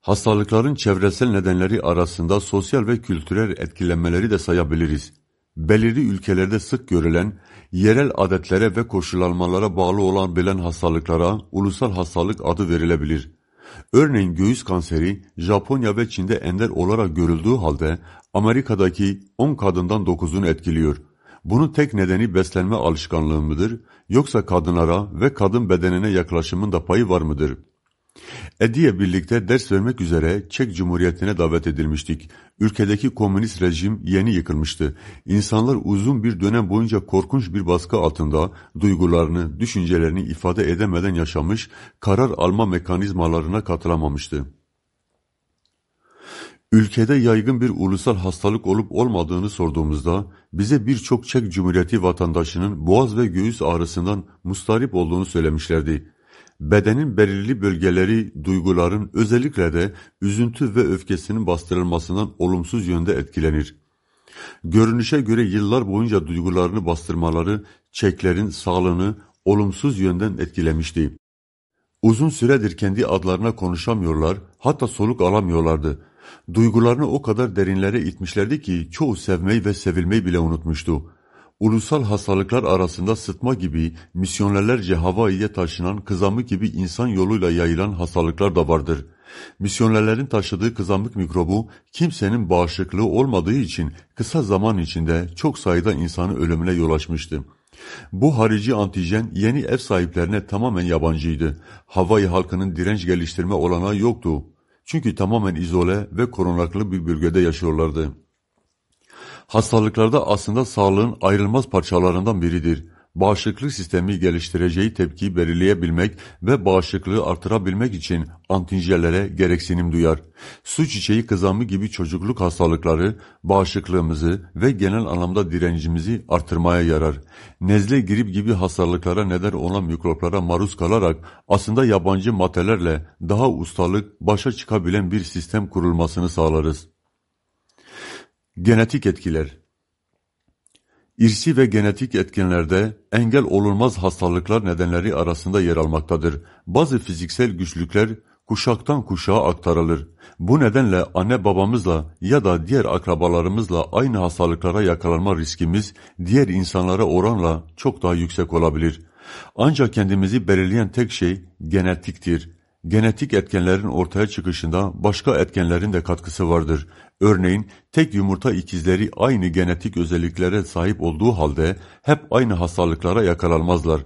Hastalıkların çevresel nedenleri arasında sosyal ve kültürel etkilenmeleri de sayabiliriz. Belirli ülkelerde sık görülen, yerel adetlere ve koşullanmalara bağlı olan bilen hastalıklara ulusal hastalık adı verilebilir. Örneğin göğüs kanseri Japonya ve Çin'de ender olarak görüldüğü halde Amerika'daki 10 kadından 9'unu etkiliyor. Bunun tek nedeni beslenme alışkanlığı mıdır yoksa kadınlara ve kadın bedenine yaklaşımın da payı var mıdır? Edi'ye birlikte ders vermek üzere Çek Cumhuriyeti'ne davet edilmiştik. Ülkedeki komünist rejim yeni yıkılmıştı. İnsanlar uzun bir dönem boyunca korkunç bir baskı altında duygularını, düşüncelerini ifade edemeden yaşamış, karar alma mekanizmalarına katılamamıştı. Ülkede yaygın bir ulusal hastalık olup olmadığını sorduğumuzda bize birçok Çek Cumhuriyeti vatandaşının boğaz ve göğüs ağrısından mustarip olduğunu söylemişlerdi. Bedenin belirli bölgeleri duyguların özellikle de üzüntü ve öfkesinin bastırılmasından olumsuz yönde etkilenir. Görünüşe göre yıllar boyunca duygularını bastırmaları Çeklerin sağlığını olumsuz yönden etkilemişti. Uzun süredir kendi adlarına konuşamıyorlar, hatta soluk alamıyorlardı. Duygularını o kadar derinlere itmişlerdi ki çoğu sevmeyi ve sevilmeyi bile unutmuştu. Ulusal hastalıklar arasında sıtma gibi misyonerlerce Hawaii'ye taşınan kızamık gibi insan yoluyla yayılan hastalıklar da vardır. Misyonerlerin taşıdığı kızamık mikrobu kimsenin bağışıklığı olmadığı için kısa zaman içinde çok sayıda insanı ölümüne yol açmıştı. Bu harici antijen yeni ev sahiplerine tamamen yabancıydı. Hawaii halkının direnç geliştirme olanağı yoktu. Çünkü tamamen izole ve korunaklı bir bölgede yaşıyorlardı. Hastalıklarda aslında sağlığın ayrılmaz parçalarından biridir. Bağışıklık sistemi geliştireceği tepkiyi belirleyebilmek ve bağışıklığı artırabilmek için antijenlere gereksinim duyar. Su çiçeği kızamı gibi çocukluk hastalıkları bağışıklığımızı ve genel anlamda direncimizi artırmaya yarar. Nezle, grip gibi hastalıklara neden olan mikroplara maruz kalarak aslında yabancı maddelerle daha ustalık, başa çıkabilen bir sistem kurulmasını sağlarız. Genetik etkiler İrsi ve genetik etkenlerde engel olunmaz hastalıklar nedenleri arasında yer almaktadır. Bazı fiziksel güçlükler kuşaktan kuşağa aktarılır. Bu nedenle anne babamızla ya da diğer akrabalarımızla aynı hastalıklara yakalanma riskimiz diğer insanlara oranla çok daha yüksek olabilir. Ancak kendimizi belirleyen tek şey genetiktir. Genetik etkenlerin ortaya çıkışında başka etkenlerin de katkısı vardır. Örneğin tek yumurta ikizleri aynı genetik özelliklere sahip olduğu halde hep aynı hastalıklara yakalanmazlar.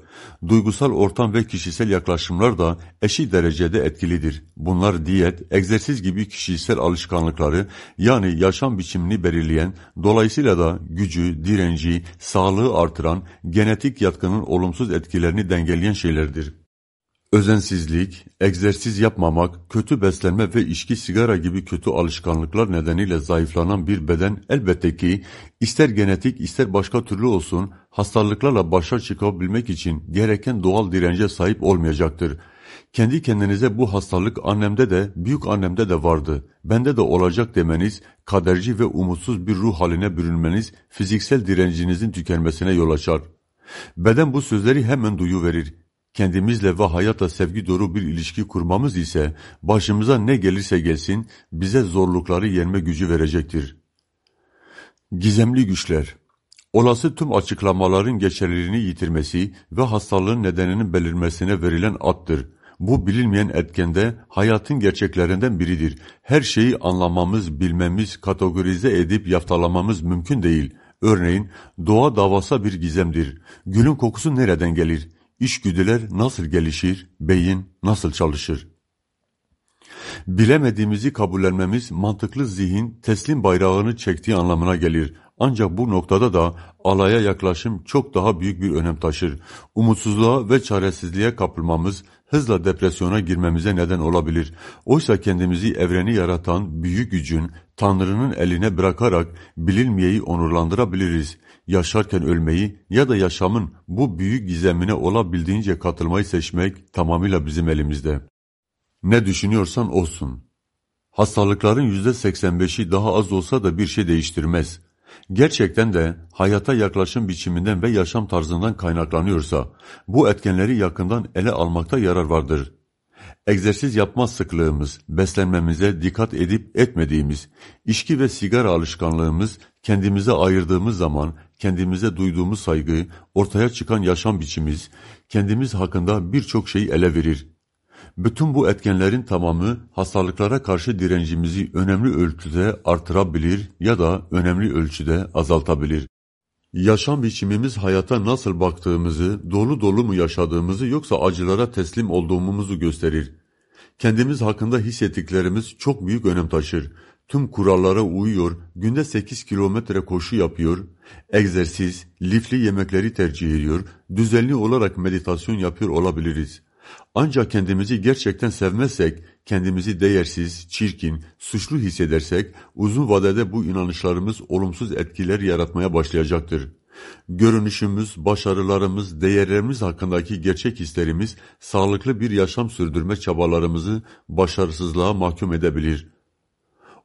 Duygusal ortam ve kişisel yaklaşımlar da eşit derecede etkilidir. Bunlar diyet, egzersiz gibi kişisel alışkanlıkları yani yaşam biçimini belirleyen, dolayısıyla da gücü, direnci, sağlığı artıran, genetik yatkının olumsuz etkilerini dengeleyen şeylerdir. Özensizlik, egzersiz yapmamak, kötü beslenme ve içki sigara gibi kötü alışkanlıklar nedeniyle zayıflanan bir beden elbette ki ister genetik ister başka türlü olsun hastalıklarla başa çıkabilmek için gereken doğal dirence sahip olmayacaktır. Kendi kendinize bu hastalık annemde de büyük annemde de vardı, bende de olacak demeniz, kaderci ve umutsuz bir ruh haline bürünmeniz fiziksel direncinizin tükenmesine yol açar. Beden bu sözleri hemen duyuverir. Kendimizle ve hayata sevgi dolu bir ilişki kurmamız ise başımıza ne gelirse gelsin bize zorlukları yenme gücü verecektir. Gizemli güçler Olası tüm açıklamaların geçerliliğini yitirmesi ve hastalığın nedeninin belirmesine verilen attır. Bu bilinmeyen etkende hayatın gerçeklerinden biridir. Her şeyi anlamamız, bilmemiz, kategorize edip yaftalamamız mümkün değil. Örneğin doğa davasa bir gizemdir. Gülün kokusu nereden gelir? İşgüdüler nasıl gelişir? Beyin nasıl çalışır? Bilemediğimizi kabullenmemiz mantıklı zihin teslim bayrağını çektiği anlamına gelir. Ancak bu noktada da alaya yaklaşım çok daha büyük bir önem taşır. Umutsuzluğa ve çaresizliğe kapılmamız hızla depresyona girmemize neden olabilir. Oysa kendimizi evreni yaratan büyük gücün, Tanrı'nın eline bırakarak bilinmeyeyi onurlandırabiliriz. Yaşarken ölmeyi ya da yaşamın bu büyük gizemine olabildiğince katılmayı seçmek tamamıyla bizim elimizde. Ne düşünüyorsan olsun. Hastalıkların yüzde seksen beşi daha az olsa da bir şey değiştirmez. Gerçekten de hayata yaklaşım biçiminden ve yaşam tarzından kaynaklanıyorsa, bu etkenleri yakından ele almakta yarar vardır. Egzersiz yapma sıklığımız, beslenmemize dikkat edip etmediğimiz, içki ve sigara alışkanlığımız, kendimize ayırdığımız zaman kendimize duyduğumuz saygı, ortaya çıkan yaşam biçimimiz, kendimiz hakkında birçok şeyi ele verir. Bütün bu etkenlerin tamamı hastalıklara karşı direncimizi önemli ölçüde artırabilir ya da önemli ölçüde azaltabilir. Yaşam biçimimiz hayata nasıl baktığımızı, dolu dolu mu yaşadığımızı yoksa acılara teslim olduğumuzu gösterir. Kendimiz hakkında hissettiklerimiz çok büyük önem taşır. Tüm kurallara uyuyor, günde 8 kilometre koşu yapıyor, egzersiz, lifli yemekleri tercih ediyor, düzenli olarak meditasyon yapıyor olabiliriz. Ancak kendimizi gerçekten sevmezsek, kendimizi değersiz, çirkin, suçlu hissedersek, uzun vadede bu inanışlarımız olumsuz etkiler yaratmaya başlayacaktır. Görünüşümüz, başarılarımız, değerlerimiz hakkındaki gerçek hislerimiz, sağlıklı bir yaşam sürdürme çabalarımızı başarısızlığa mahkum edebilir.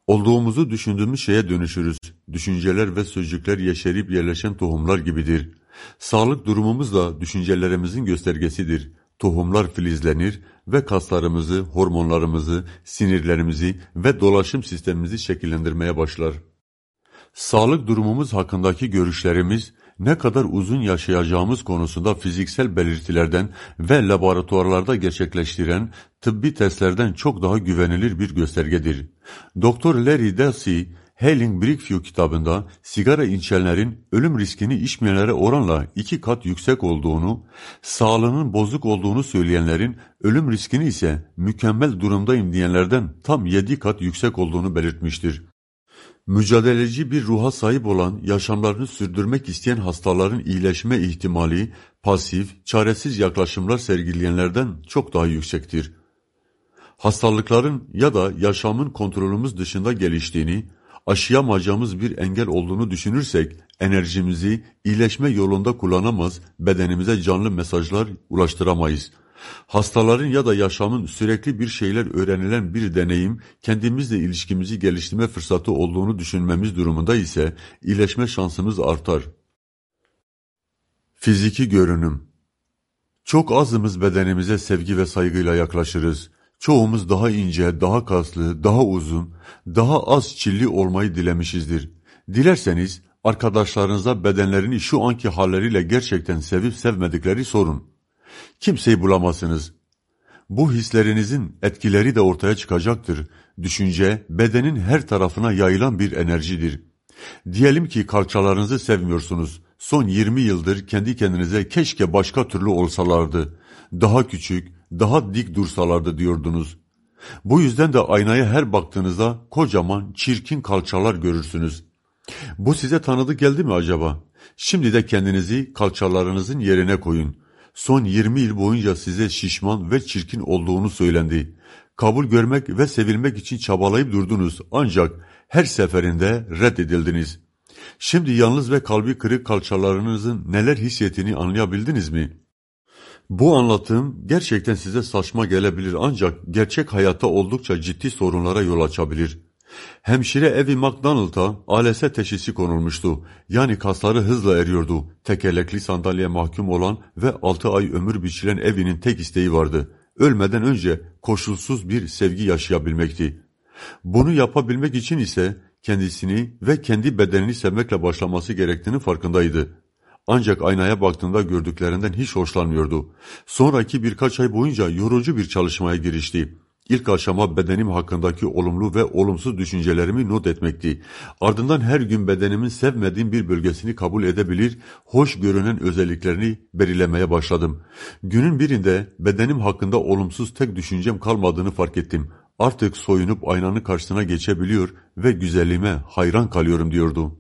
Olduğumuzu düşündüğümüz şeye dönüşürüz. Düşünceler ve sözcükler yeşerip yerleşen tohumlar gibidir. Sağlık durumumuz da düşüncelerimizin göstergesidir. Tohumlar filizlenir ve kaslarımızı, hormonlarımızı, sinirlerimizi ve dolaşım sistemimizi şekillendirmeye başlar. Sağlık durumumuz hakkındaki görüşlerimiz, ne kadar uzun yaşayacağımız konusunda fiziksel belirtilerden ve laboratuvarlarda gerçekleştiren tıbbi testlerden çok daha güvenilir bir göstergedir. Dr. Larry Delsey, Hailing Brickview kitabında sigara içenlerin ölüm riskini içmeyenlere oranla iki kat yüksek olduğunu, sağlığının bozuk olduğunu söyleyenlerin ölüm riskini ise mükemmel durumdayım diyenlerden tam yedi kat yüksek olduğunu belirtmiştir. Mücadeleci bir ruha sahip olan, yaşamlarını sürdürmek isteyen hastaların iyileşme ihtimali, pasif, çaresiz yaklaşımlar sergileyenlerden çok daha yüksektir. Hastalıkların ya da yaşamın kontrolümüz dışında geliştiğini, aşıyamayacağımız bir engel olduğunu düşünürsek, enerjimizi iyileşme yolunda kullanamaz, bedenimize canlı mesajlar ulaştıramayız.'' Hastaların ya da yaşamın sürekli bir şeyler öğrenilen bir deneyim, kendimizle ilişkimizi geliştirme fırsatı olduğunu düşünmemiz durumunda ise iyileşme şansımız artar. Fiziki görünüm Çok azımız bedenimize sevgi ve saygıyla yaklaşırız. Çoğumuz daha ince, daha kaslı, daha uzun, daha az çilli olmayı dilemişizdir. Dilerseniz arkadaşlarınıza bedenlerini şu anki halleriyle gerçekten sevip sevmedikleri sorun. Kimseyi bulamazsınız. Bu hislerinizin etkileri de ortaya çıkacaktır. Düşünce, bedenin her tarafına yayılan bir enerjidir. Diyelim ki kalçalarınızı sevmiyorsunuz. Son 20 yıldır kendi kendinize keşke başka türlü olsalardı. Daha küçük, daha dik dursalardı diyordunuz. Bu yüzden de aynaya her baktığınızda kocaman, çirkin kalçalar görürsünüz. Bu size tanıdık geldi mi acaba? Şimdi de kendinizi kalçalarınızın yerine koyun. Son 20 yıl boyunca size şişman ve çirkin olduğunu söylendi. Kabul görmek ve sevilmek için çabalayıp durdunuz ancak her seferinde reddedildiniz. Şimdi yalnız ve kalbi kırık kalçalarınızın neler hissettiğini anlayabildiniz mi? Bu anlatım gerçekten size saçma gelebilir ancak gerçek hayatta oldukça ciddi sorunlara yol açabilir. Hemşire Evi McDonald'a ALS teşhisi konulmuştu. Yani kasları hızla eriyordu. Tekerlekli sandalye mahkum olan ve 6 ay ömür biçilen Evi'nin tek isteği vardı. Ölmeden önce koşulsuz bir sevgi yaşayabilmekti. Bunu yapabilmek için ise kendisini ve kendi bedenini sevmekle başlaması gerektiğini farkındaydı. Ancak aynaya baktığında gördüklerinden hiç hoşlanmıyordu. Sonraki birkaç ay boyunca yorucu bir çalışmaya girişti. İlk aşama bedenim hakkındaki olumlu ve olumsuz düşüncelerimi not etmekti. Ardından her gün bedenimin sevmediğim bir bölgesini kabul edebilir, hoş görünen özelliklerini belirlemeye başladım. Günün birinde bedenim hakkında olumsuz tek düşüncem kalmadığını fark ettim. Artık soyunup aynanın karşısına geçebiliyor ve güzelliğime hayran kalıyorum diyordu.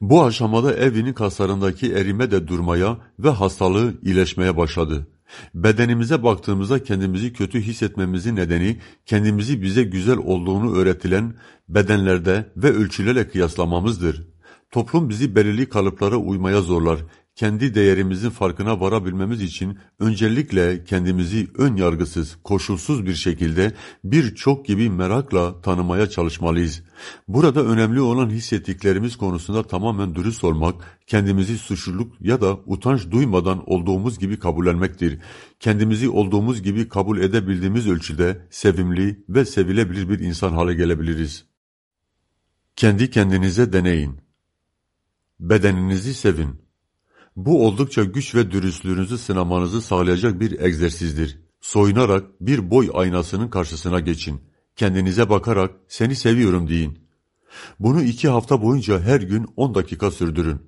Bu aşamada evinin kaslarındaki erime de durmaya ve hastalığı iyileşmeye başladı. Bedenimize baktığımızda kendimizi kötü hissetmemizin nedeni kendimizi bize güzel olduğunu öğretilen bedenlerde ve ölçülerle kıyaslamamızdır. Toplum bizi belirli kalıplara uymaya zorlar kendi değerimizin farkına varabilmemiz için öncelikle kendimizi ön yargısız, koşulsuz bir şekilde birçok gibi merakla tanımaya çalışmalıyız. Burada önemli olan hissettiklerimiz konusunda tamamen dürüst olmak, kendimizi suçluluk ya da utanç duymadan olduğumuz gibi kabullenmektir. Kendimizi olduğumuz gibi kabul edebildiğimiz ölçüde sevimli ve sevilebilir bir insan hale gelebiliriz. Kendi kendinize deneyin. Bedeninizi sevin. Bu oldukça güç ve dürüstlüğünüzü sınamanızı sağlayacak bir egzersizdir. Soyunarak bir boy aynasının karşısına geçin. Kendinize bakarak seni seviyorum deyin. Bunu iki hafta boyunca her gün on dakika sürdürün.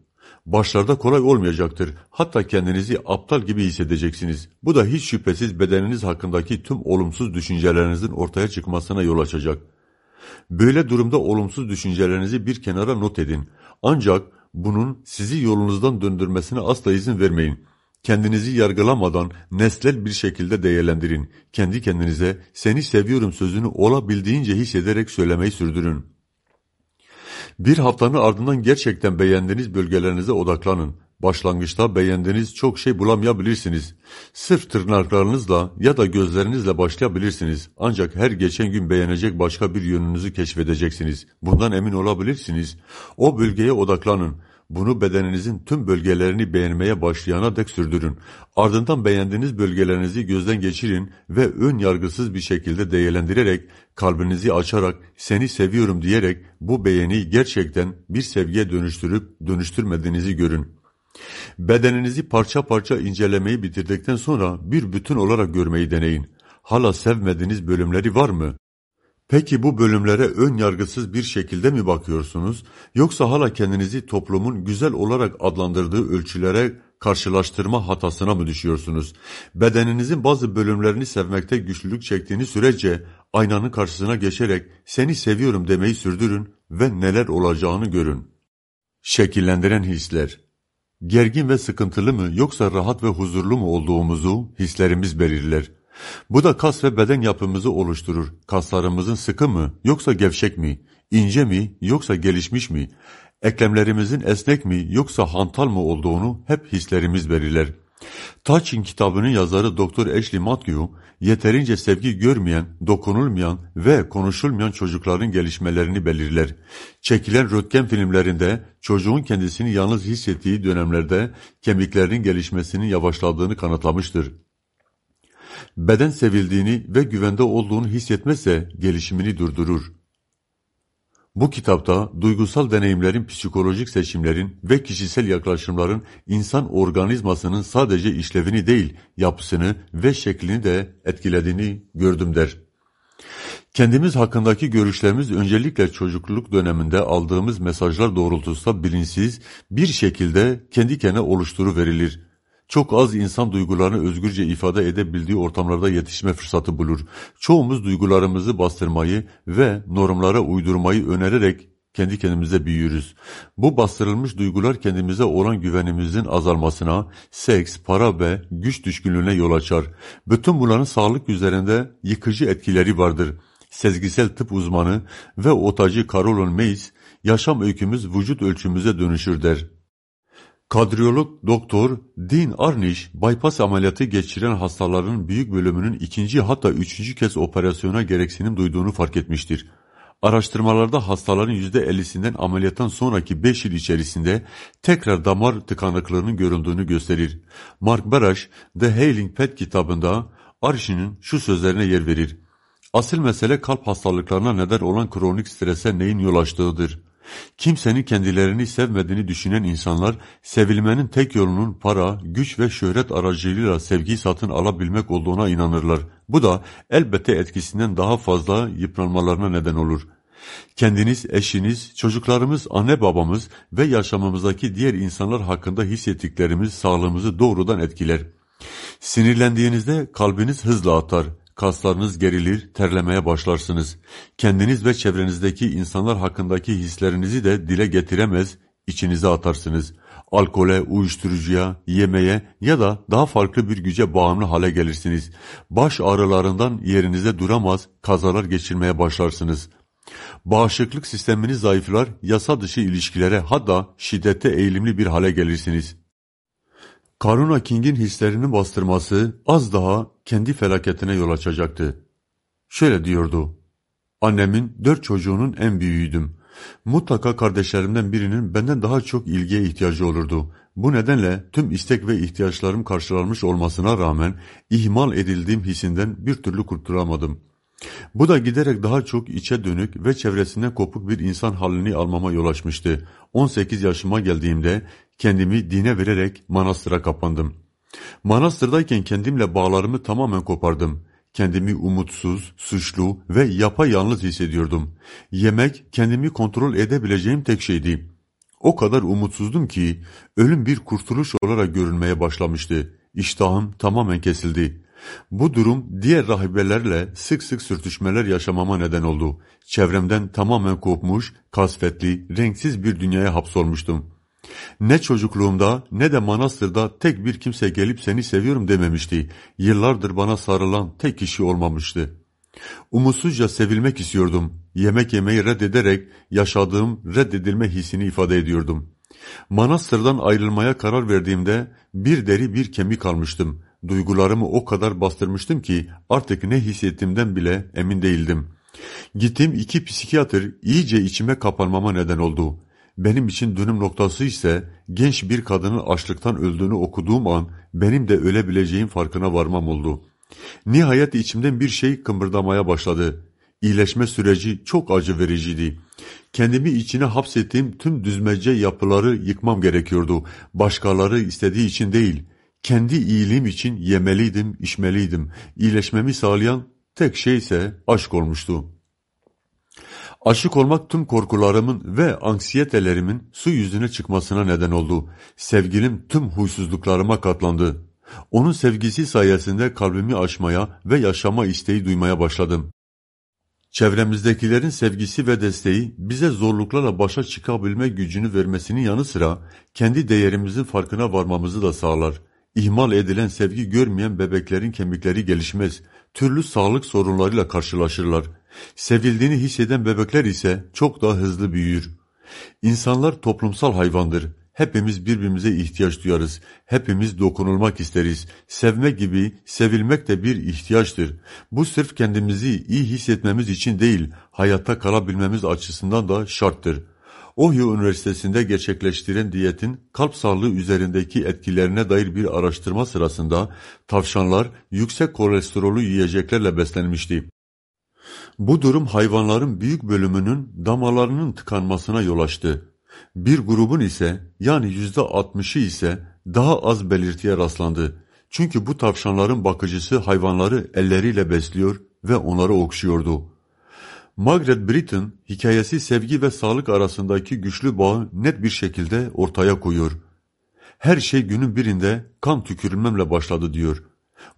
Başlarda kolay olmayacaktır. Hatta kendinizi aptal gibi hissedeceksiniz. Bu da hiç şüphesiz bedeniniz hakkındaki tüm olumsuz düşüncelerinizin ortaya çıkmasına yol açacak. Böyle durumda olumsuz düşüncelerinizi bir kenara not edin. Ancak bunun sizi yolunuzdan döndürmesine asla izin vermeyin. Kendinizi yargılamadan nesnel bir şekilde değerlendirin. Kendi kendinize seni seviyorum sözünü olabildiğince hissederek söylemeyi sürdürün. Bir haftanın ardından gerçekten beğendiğiniz bölgelerinize odaklanın. Başlangıçta beğendiğiniz çok şey bulamayabilirsiniz. Sırf tırnaklarınızla ya da gözlerinizle başlayabilirsiniz. Ancak her geçen gün beğenecek başka bir yönünüzü keşfedeceksiniz. Bundan emin olabilirsiniz. O bölgeye odaklanın. Bunu bedeninizin tüm bölgelerini beğenmeye başlayana dek sürdürün. Ardından beğendiğiniz bölgelerinizi gözden geçirin ve ön yargısız bir şekilde değerlendirerek, kalbinizi açarak, seni seviyorum diyerek bu beğeni gerçekten bir sevgiye dönüştürüp dönüştürmediğinizi görün. Bedeninizi parça parça incelemeyi bitirdikten sonra bir bütün olarak görmeyi deneyin. Hala sevmediğiniz bölümleri var mı? Peki bu bölümlere ön yargısız bir şekilde mi bakıyorsunuz? Yoksa hala kendinizi toplumun güzel olarak adlandırdığı ölçülere karşılaştırma hatasına mı düşüyorsunuz? Bedeninizin bazı bölümlerini sevmekte güçlülük çektiğini sürece aynanın karşısına geçerek seni seviyorum demeyi sürdürün ve neler olacağını görün. Şekillendiren hisler Gergin ve sıkıntılı mı yoksa rahat ve huzurlu mu olduğumuzu hislerimiz belirler. Bu da kas ve beden yapımızı oluşturur. Kaslarımızın sıkı mı yoksa gevşek mi, ince mi yoksa gelişmiş mi, eklemlerimizin esnek mi yoksa hantal mı olduğunu hep hislerimiz belirler. Touching kitabının yazarı Dr. Ashley Matthew, yeterince sevgi görmeyen, dokunulmayan ve konuşulmayan çocukların gelişmelerini belirler. Çekilen röntgen filmlerinde çocuğun kendisini yalnız hissettiği dönemlerde kemiklerinin gelişmesinin yavaşladığını kanıtlamıştır. Beden sevildiğini ve güvende olduğunu hissetmezse gelişimini durdurur. Bu kitapta duygusal deneyimlerin, psikolojik seçimlerin ve kişisel yaklaşımların insan organizmasının sadece işlevini değil, yapısını ve şeklini de etkilediğini gördüm der. Kendimiz hakkındaki görüşlerimiz öncelikle çocukluk döneminde aldığımız mesajlar doğrultusunda bilinçsiz bir şekilde kendi kendine oluşturuverilir. Çok az insan duygularını özgürce ifade edebildiği ortamlarda yetişme fırsatı bulur. Çoğumuz duygularımızı bastırmayı ve normlara uydurmayı önererek kendi kendimize büyüyoruz. Bu bastırılmış duygular kendimize olan güvenimizin azalmasına, seks, para ve güç düşkünlüğüne yol açar. Bütün bunların sağlık üzerinde yıkıcı etkileri vardır. Sezgisel tıp uzmanı ve otacı Carolyn Mays, yaşam öykümüz vücut ölçümüze dönüşür der. Kadriyolog doktor Dean Arnish, bypass ameliyatı geçiren hastaların büyük bölümünün ikinci hatta üçüncü kez operasyona gereksinim duyduğunu fark etmiştir. Araştırmalarda hastaların %50'sinden ameliyattan sonraki 5 yıl içerisinde tekrar damar tıkanıklığının görüldüğünü gösterir. Mark Barash, The Healing Pet kitabında Arish'in şu sözlerine yer verir. Asıl mesele kalp hastalıklarına neden olan kronik strese neyin yol açtığıdır. Kimsenin kendilerini sevmediğini düşünen insanlar, sevilmenin tek yolunun para, güç ve şöhret aracılığıyla sevgiyi satın alabilmek olduğuna inanırlar. Bu da elbette etkisinden daha fazla yıpranmalarına neden olur. Kendiniz, eşiniz, çocuklarımız, anne babamız ve yaşamımızdaki diğer insanlar hakkında hissettiklerimiz sağlığımızı doğrudan etkiler. Sinirlendiğinizde kalbiniz hızla atar. Kaslarınız gerilir, terlemeye başlarsınız. Kendiniz ve çevrenizdeki insanlar hakkındaki hislerinizi de dile getiremez, içinize atarsınız. Alkole, uyuşturucuya, yemeğe ya da daha farklı bir güce bağımlı hale gelirsiniz. Baş ağrılarından yerinize duramaz, kazalar geçirmeye başlarsınız. Bağışıklık sisteminiz zayıflar, yasa dışı ilişkilere hatta şiddete eğilimli bir hale gelirsiniz. Karuna King'in hislerini bastırması az daha kendi felaketine yol açacaktı. Şöyle diyordu. Annemin dört çocuğunun en büyüğüydüm. Mutlaka kardeşlerimden birinin benden daha çok ilgiye ihtiyacı olurdu. Bu nedenle tüm istek ve ihtiyaçlarım karşılanmış olmasına rağmen ihmal edildiğim hisinden bir türlü kurtulamadım. Bu da giderek daha çok içe dönük ve çevresinden kopuk bir insan halini almama yol açmıştı. 18 yaşıma geldiğimde kendimi dine vererek manastıra kapandım. Manastırdayken kendimle bağlarımı tamamen kopardım. Kendimi umutsuz, suçlu ve yapayalnız hissediyordum. Yemek kendimi kontrol edebileceğim tek şeydi. O kadar umutsuzdum ki ölüm bir kurtuluş olarak görünmeye başlamıştı. İştahım tamamen kesildi. Bu durum diğer rahibelerle sık sık sürtüşmeler yaşamama neden oldu. Çevremden tamamen kopmuş, kasvetli, renksiz bir dünyaya hapsolmuştum. Ne çocukluğumda ne de manastırda tek bir kimse gelip seni seviyorum dememişti. Yıllardır bana sarılan tek kişi olmamıştı. Umutsuzca sevilmek istiyordum. Yemek yemeyi reddederek yaşadığım reddedilme hissini ifade ediyordum. Manastırdan ayrılmaya karar verdiğimde bir deri bir kemik almıştım. Duygularımı o kadar bastırmıştım ki artık ne hissettiğimden bile emin değildim. Gittiğim iki psikiyatr iyice içime kapanmama neden oldu. Benim için dönüm noktası ise genç bir kadının açlıktan öldüğünü okuduğum an benim de ölebileceğim farkına varmam oldu. Nihayet içimden bir şey kımırdamaya başladı. İyileşme süreci çok acı vericiydi. Kendimi içine hapsettiğim tüm düzmece yapıları yıkmam gerekiyordu. Başkaları istediği için değil, kendi iyiliğim için yemeliydim, içmeliydim. İyileşmemi sağlayan tek şey ise aşk olmuştu. Aşık olmak tüm korkularımın ve anksiyetelerimin su yüzüne çıkmasına neden oldu. Sevgilim tüm huysuzluklarıma katlandı. Onun sevgisi sayesinde kalbimi açmaya ve yaşama isteği duymaya başladım. Çevremizdekilerin sevgisi ve desteği bize zorluklarla başa çıkabilme gücünü vermesinin yanı sıra kendi değerimizin farkına varmamızı da sağlar. İhmal edilen sevgi görmeyen bebeklerin kemikleri gelişmez, türlü sağlık sorunlarıyla karşılaşırlar. Sevildiğini hisseden bebekler ise çok daha hızlı büyür. İnsanlar toplumsal hayvandır. Hepimiz birbirimize ihtiyaç duyarız. Hepimiz dokunulmak isteriz. Sevmek gibi sevilmek de bir ihtiyaçtır. Bu sırf kendimizi iyi hissetmemiz için değil, hayatta kalabilmemiz açısından da şarttır. Ohio Üniversitesi'nde gerçekleştiren diyetin kalp sağlığı üzerindeki etkilerine dair bir araştırma sırasında tavşanlar yüksek kolesterolü yiyeceklerle beslenmişti. Bu durum hayvanların büyük bölümünün damarlarının tıkanmasına yol açtı. Bir grubun ise yani yüzde altmışı ise daha az belirtiye rastlandı. Çünkü bu tavşanların bakıcısı hayvanları elleriyle besliyor ve onları okşuyordu. Margaret Britton hikayesi sevgi ve sağlık arasındaki güçlü bağı net bir şekilde ortaya koyuyor. Her şey günün birinde kan tükürülmemle başladı diyor.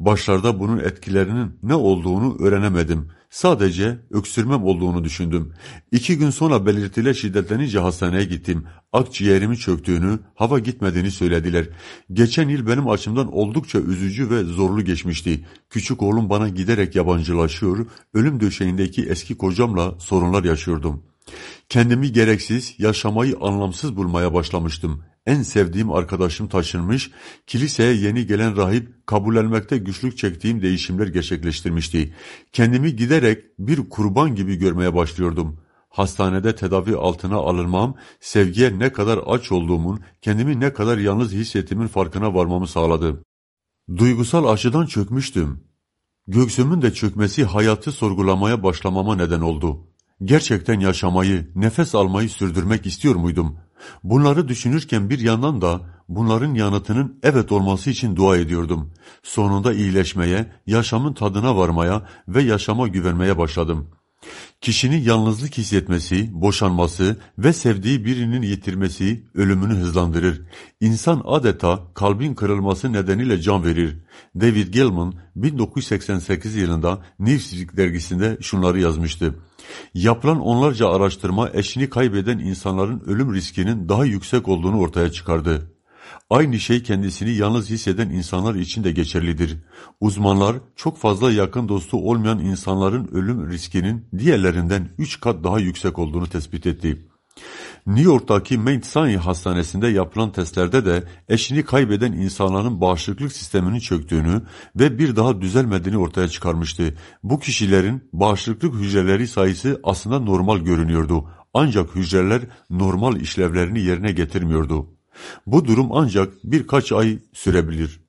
Başlarda bunun etkilerinin ne olduğunu öğrenemedim. Sadece öksürmem olduğunu düşündüm. İki gün sonra belirtiler şiddetlenince hastaneye gittim. Akciğerimin çöktüğünü, hava gitmediğini söylediler. Geçen yıl benim açımdan oldukça üzücü ve zorlu geçmişti. Küçük oğlum bana giderek yabancılaşıyor, ölüm döşeğindeki eski kocamla sorunlar yaşıyordum. Kendimi gereksiz, yaşamayı anlamsız bulmaya başlamıştım. En sevdiğim arkadaşım taşınmış, kiliseye yeni gelen rahip kabullenmekte güçlük çektiğim değişimler gerçekleştirmişti. Kendimi giderek bir kurban gibi görmeye başlıyordum. Hastanede tedavi altına alınmam, sevgiye ne kadar aç olduğumun, kendimi ne kadar yalnız hissettiğimin farkına varmamı sağladı. Duygusal açıdan çökmüştüm. Göğsümün de çökmesi hayatı sorgulamaya başlamama neden oldu. Gerçekten yaşamayı, nefes almayı sürdürmek istiyor muydum? Bunları düşünürken bir yandan da bunların yanıtının evet olması için dua ediyordum. Sonunda iyileşmeye, yaşamın tadına varmaya ve yaşama güvenmeye başladım. Kişinin yalnızlık hissetmesi, boşanması ve sevdiği birinin yitirmesi ölümünü hızlandırır. İnsan adeta kalbin kırılması nedeniyle can verir. David Gilman 1988 yılında Newsweek dergisinde şunları yazmıştı. Yapılan onlarca araştırma eşini kaybeden insanların ölüm riskinin daha yüksek olduğunu ortaya çıkardı. Aynı şey kendisini yalnız hisseden insanlar için de geçerlidir. Uzmanlar çok fazla yakın dostu olmayan insanların ölüm riskinin diğerlerinden 3 kat daha yüksek olduğunu tespit etti. New York'taki Mount Sinai hastanesinde yapılan testlerde de eşini kaybeden insanların bağışıklık sisteminin çöktüğünü ve bir daha düzelmediğini ortaya çıkarmıştı. Bu kişilerin bağışıklık hücreleri sayısı aslında normal görünüyordu. Ancak hücreler normal işlevlerini yerine getirmiyordu. Bu durum ancak birkaç ay sürebilir.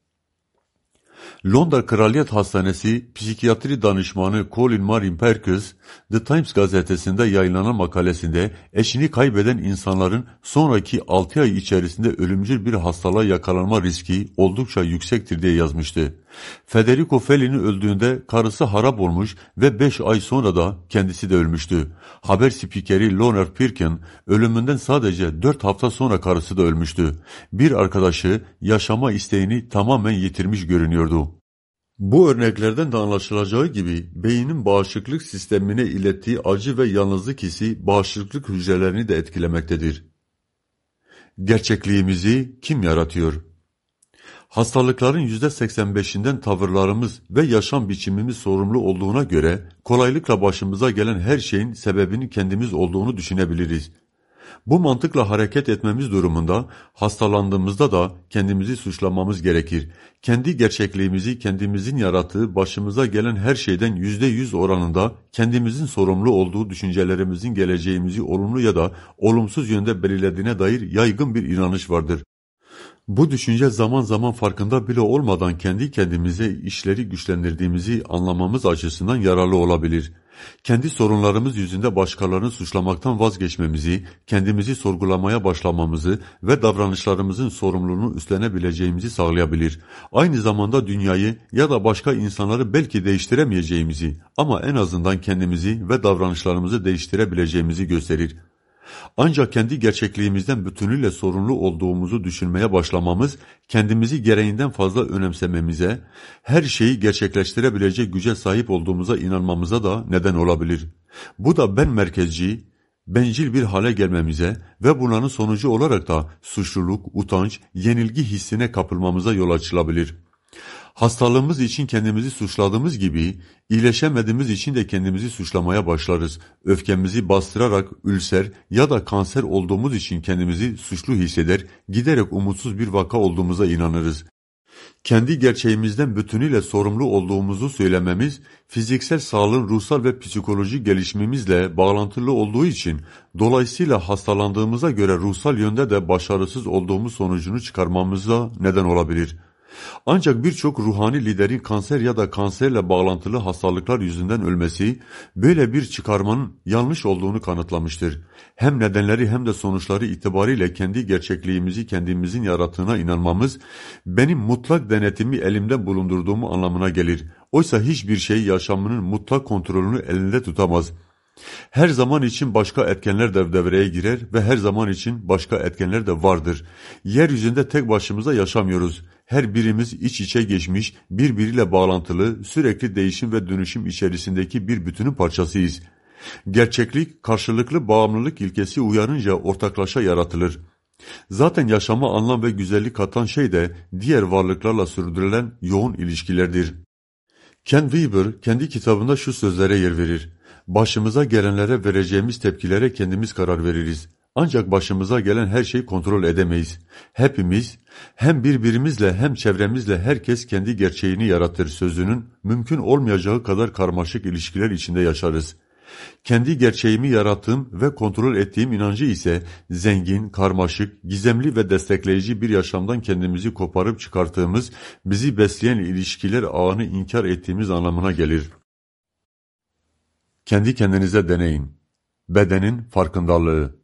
Londra Kraliyet Hastanesi psikiyatri danışmanı Colin Marin Perkins, The Times gazetesinde yayınlanan makalesinde eşini kaybeden insanların sonraki 6 ay içerisinde ölümcül bir hastalığa yakalanma riski oldukça yüksektir diye yazmıştı. Federico Fellini öldüğünde karısı harap olmuş ve 5 ay sonra da kendisi de ölmüştü. Haber spikeri Leonard Pirkin ölümünden sadece 4 hafta sonra karısı da ölmüştü. Bir arkadaşı yaşama isteğini tamamen yitirmiş görünüyordu. Bu örneklerden de anlaşılacağı gibi beynin bağışıklık sistemine ilettiği acı ve yalnızlık hissi bağışıklık hücrelerini de etkilemektedir. Gerçekliğimizi kim yaratıyor? Hastalıkların yüzde 85'inden tavırlarımız ve yaşam biçimimiz sorumlu olduğuna göre kolaylıkla başımıza gelen her şeyin sebebinin kendimiz olduğunu düşünebiliriz. Bu mantıkla hareket etmemiz durumunda hastalandığımızda da kendimizi suçlamamız gerekir. Kendi gerçekliğimizi kendimizin yarattığı başımıza gelen her şeyden yüzde yüz oranında kendimizin sorumlu olduğu düşüncelerimizin geleceğimizi olumlu ya da olumsuz yönde belirlediğine dair yaygın bir inanış vardır. Bu düşünce zaman zaman farkında bile olmadan kendi kendimize işleri güçlendirdiğimizi anlamamız açısından yararlı olabilir. Kendi sorunlarımız yüzünde başkalarını suçlamaktan vazgeçmemizi, kendimizi sorgulamaya başlamamızı ve davranışlarımızın sorumluluğunu üstlenebileceğimizi sağlayabilir. Aynı zamanda dünyayı ya da başka insanları belki değiştiremeyeceğimizi ama en azından kendimizi ve davranışlarımızı değiştirebileceğimizi gösterir. Ancak kendi gerçekliğimizden bütünüyle sorumlu olduğumuzu düşünmeye başlamamız, kendimizi gereğinden fazla önemsememize, her şeyi gerçekleştirebilecek güce sahip olduğumuza inanmamıza da neden olabilir. Bu da ben merkezci, bencil bir hale gelmemize ve bunların sonucu olarak da suçluluk, utanç, yenilgi hissine kapılmamıza yol açılabilir. Hastalığımız için kendimizi suçladığımız gibi iyileşemediğimiz için de kendimizi suçlamaya başlarız. Öfkemizi bastırarak ülser ya da kanser olduğumuz için kendimizi suçlu hisseder, giderek umutsuz bir vaka olduğumuza inanırız. Kendi gerçeğimizden bütünüyle sorumlu olduğumuzu söylememiz, fiziksel sağlığın ruhsal ve psikolojik gelişimimizle bağlantılı olduğu için, dolayısıyla hastalandığımıza göre ruhsal yönde de başarısız olduğumuz sonucunu çıkarmamıza neden olabilir. Ancak birçok ruhani liderin kanser ya da kanserle bağlantılı hastalıklar yüzünden ölmesi böyle bir çıkarmanın yanlış olduğunu kanıtlamıştır. Hem nedenleri hem de sonuçları itibariyle kendi gerçekliğimizi kendimizin yarattığına inanmamız benim mutlak denetimi elimde bulundurduğumu anlamına gelir. Oysa hiçbir şey yaşamının mutlak kontrolünü elinde tutamaz. Her zaman için başka etkenler de devreye girer ve her zaman için başka etkenler de vardır. Yeryüzünde tek başımıza yaşamıyoruz. Her birimiz iç içe geçmiş, birbiriyle bağlantılı, sürekli değişim ve dönüşüm içerisindeki bir bütünün parçasıyız. Gerçeklik, karşılıklı bağımlılık ilkesi uyarınca ortaklaşa yaratılır. Zaten yaşama anlam ve güzellik katan şey de diğer varlıklarla sürdürülen yoğun ilişkilerdir. Ken Weber kendi kitabında şu sözlere yer verir. Başımıza gelenlere vereceğimiz tepkilere kendimiz karar veririz. Ancak başımıza gelen her şeyi kontrol edemeyiz. Hepimiz hem birbirimizle hem çevremizle herkes kendi gerçeğini yaratır sözünün mümkün olmayacağı kadar karmaşık ilişkiler içinde yaşarız. Kendi gerçeğimi yarattığım ve kontrol ettiğim inancı ise zengin, karmaşık, gizemli ve destekleyici bir yaşamdan kendimizi koparıp çıkarttığımız, bizi besleyen ilişkiler ağını inkar ettiğimiz anlamına gelir. Kendi kendinize deneyin. Bedenin farkındalığı.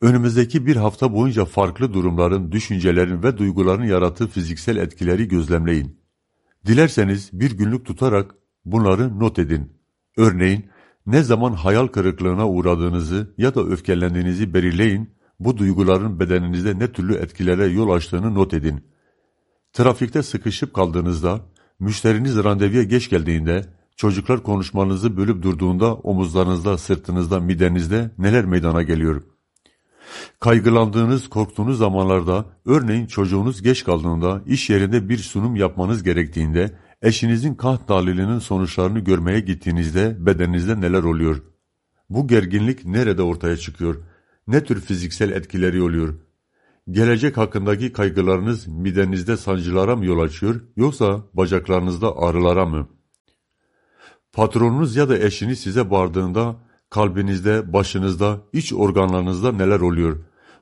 Önümüzdeki bir hafta boyunca farklı durumların, düşüncelerin ve duyguların yarattığı fiziksel etkileri gözlemleyin. Dilerseniz bir günlük tutarak bunları not edin. Örneğin, ne zaman hayal kırıklığına uğradığınızı ya da öfkelendiğinizi belirleyin, bu duyguların bedeninizde ne türlü etkilere yol açtığını not edin. Trafikte sıkışıp kaldığınızda, müşteriniz randevuya geç geldiğinde, çocuklar konuşmanızı bölüp durduğunda omuzlarınızda, sırtınızda, midenizde neler meydana geliyor? Kaygılandığınız, korktuğunuz zamanlarda, örneğin çocuğunuz geç kaldığında, iş yerinde bir sunum yapmanız gerektiğinde, Eşinizin kan tahlilinin sonuçlarını görmeye gittiğinizde bedeninizde neler oluyor? Bu gerginlik nerede ortaya çıkıyor? Ne tür fiziksel etkileri oluyor? Gelecek hakkındaki kaygılarınız midenizde sancılara mı yol açıyor yoksa bacaklarınızda ağrılara mı? Patronunuz ya da eşiniz size bağırdığında kalbinizde, başınızda, iç organlarınızda neler oluyor?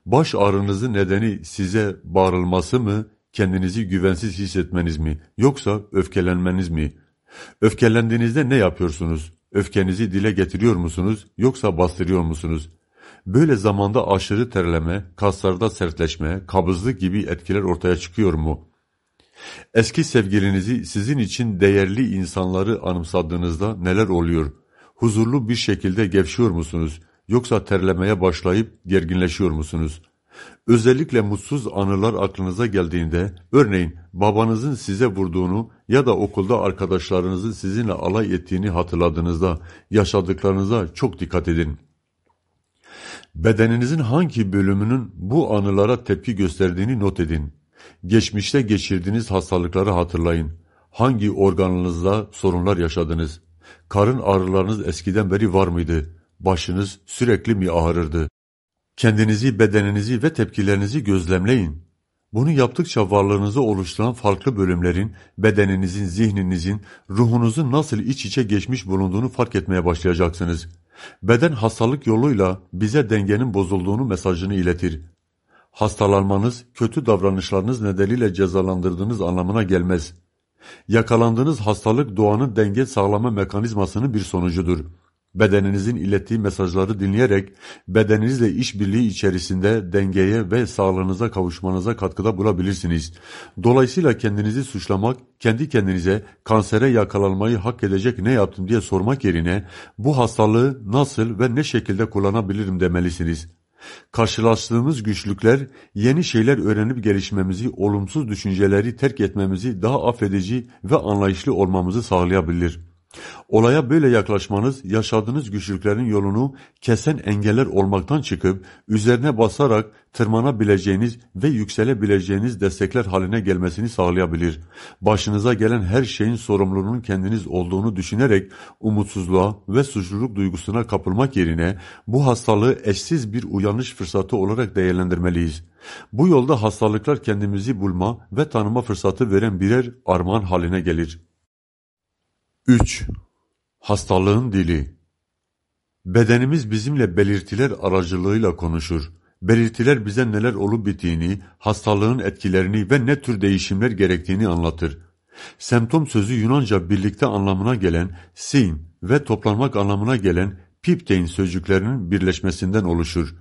Baş ağrınızın nedeni size bağırılması mı kendinizi güvensiz hissetmeniz mi yoksa öfkelenmeniz mi? Öfkelendiğinizde ne yapıyorsunuz? Öfkenizi dile getiriyor musunuz yoksa bastırıyor musunuz? Böyle zamanda aşırı terleme, kaslarda sertleşme, kabızlık gibi etkiler ortaya çıkıyor mu? Eski sevgilinizi sizin için değerli insanları anımsadığınızda neler oluyor? Huzurlu bir şekilde gevşiyor musunuz? Yoksa terlemeye başlayıp gerginleşiyor musunuz? Özellikle mutsuz anılar aklınıza geldiğinde, örneğin babanızın size vurduğunu ya da okulda arkadaşlarınızın sizinle alay ettiğini hatırladığınızda yaşadıklarınıza çok dikkat edin. Bedeninizin hangi bölümünün bu anılara tepki gösterdiğini not edin. Geçmişte geçirdiğiniz hastalıkları hatırlayın. Hangi organınızda sorunlar yaşadınız? Karın ağrılarınız eskiden beri var mıydı? Başınız sürekli mi ağrırdı? Kendinizi, bedeninizi ve tepkilerinizi gözlemleyin. Bunu yaptıkça varlığınızı oluşturan farklı bölümlerin, bedeninizin, zihninizin, ruhunuzun nasıl iç içe geçmiş bulunduğunu fark etmeye başlayacaksınız. Beden hastalık yoluyla bize dengenin bozulduğunu mesajını iletir. Hastalanmanız, kötü davranışlarınız nedeniyle cezalandırdığınız anlamına gelmez. Yakalandığınız hastalık doğanın denge sağlama mekanizmasının bir sonucudur bedeninizin ilettiği mesajları dinleyerek bedeninizle işbirliği içerisinde dengeye ve sağlığınıza kavuşmanıza katkıda bulabilirsiniz. Dolayısıyla kendinizi suçlamak, kendi kendinize kansere yakalanmayı hak edecek ne yaptım diye sormak yerine bu hastalığı nasıl ve ne şekilde kullanabilirim demelisiniz. Karşılaştığımız güçlükler yeni şeyler öğrenip gelişmemizi, olumsuz düşünceleri terk etmemizi, daha affedici ve anlayışlı olmamızı sağlayabilir. Olaya böyle yaklaşmanız yaşadığınız güçlüklerin yolunu kesen engeller olmaktan çıkıp üzerine basarak tırmanabileceğiniz ve yükselebileceğiniz destekler haline gelmesini sağlayabilir. Başınıza gelen her şeyin sorumluluğunun kendiniz olduğunu düşünerek umutsuzluğa ve suçluluk duygusuna kapılmak yerine bu hastalığı eşsiz bir uyanış fırsatı olarak değerlendirmeliyiz. Bu yolda hastalıklar kendimizi bulma ve tanıma fırsatı veren birer armağan haline gelir. 3. Hastalığın dili Bedenimiz bizimle belirtiler aracılığıyla konuşur. Belirtiler bize neler olup bittiğini, hastalığın etkilerini ve ne tür değişimler gerektiğini anlatır. Semptom sözü Yunanca birlikte anlamına gelen sin ve toplanmak anlamına gelen piptein sözcüklerinin birleşmesinden oluşur.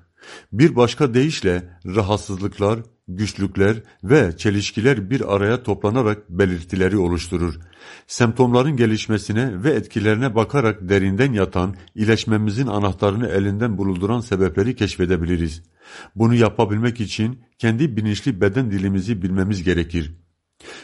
Bir başka deyişle rahatsızlıklar, güçlükler ve çelişkiler bir araya toplanarak belirtileri oluşturur. Semptomların gelişmesine ve etkilerine bakarak derinden yatan, iyileşmemizin anahtarını elinden bulunduran sebepleri keşfedebiliriz. Bunu yapabilmek için kendi bilinçli beden dilimizi bilmemiz gerekir.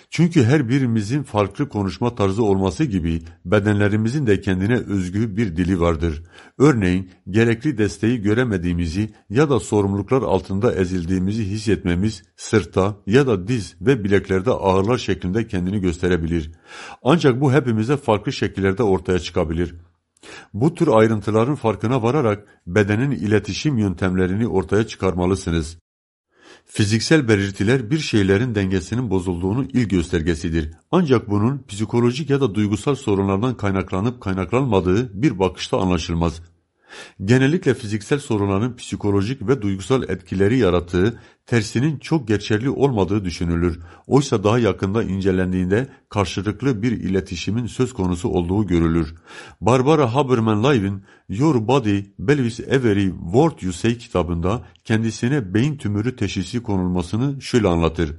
Çünkü her birimizin farklı konuşma tarzı olması gibi bedenlerimizin de kendine özgü bir dili vardır. Örneğin gerekli desteği göremediğimizi ya da sorumluluklar altında ezildiğimizi hissetmemiz sırtta ya da diz ve bileklerde ağırlar şeklinde kendini gösterebilir. Ancak bu hepimize farklı şekillerde ortaya çıkabilir. Bu tür ayrıntıların farkına vararak bedenin iletişim yöntemlerini ortaya çıkarmalısınız. Fiziksel belirtiler bir şeylerin dengesinin bozulduğunu ilk göstergesidir. Ancak bunun psikolojik ya da duygusal sorunlardan kaynaklanıp kaynaklanmadığı bir bakışta anlaşılmaz. Genellikle fiziksel sorunların psikolojik ve duygusal etkileri yarattığı, tersinin çok geçerli olmadığı düşünülür. Oysa daha yakında incelendiğinde karşılıklı bir iletişimin söz konusu olduğu görülür. Barbara Haberman-Live'in Your Body Bellows Every Word You Say kitabında kendisine beyin tümörü teşhisi konulmasını şöyle anlatır.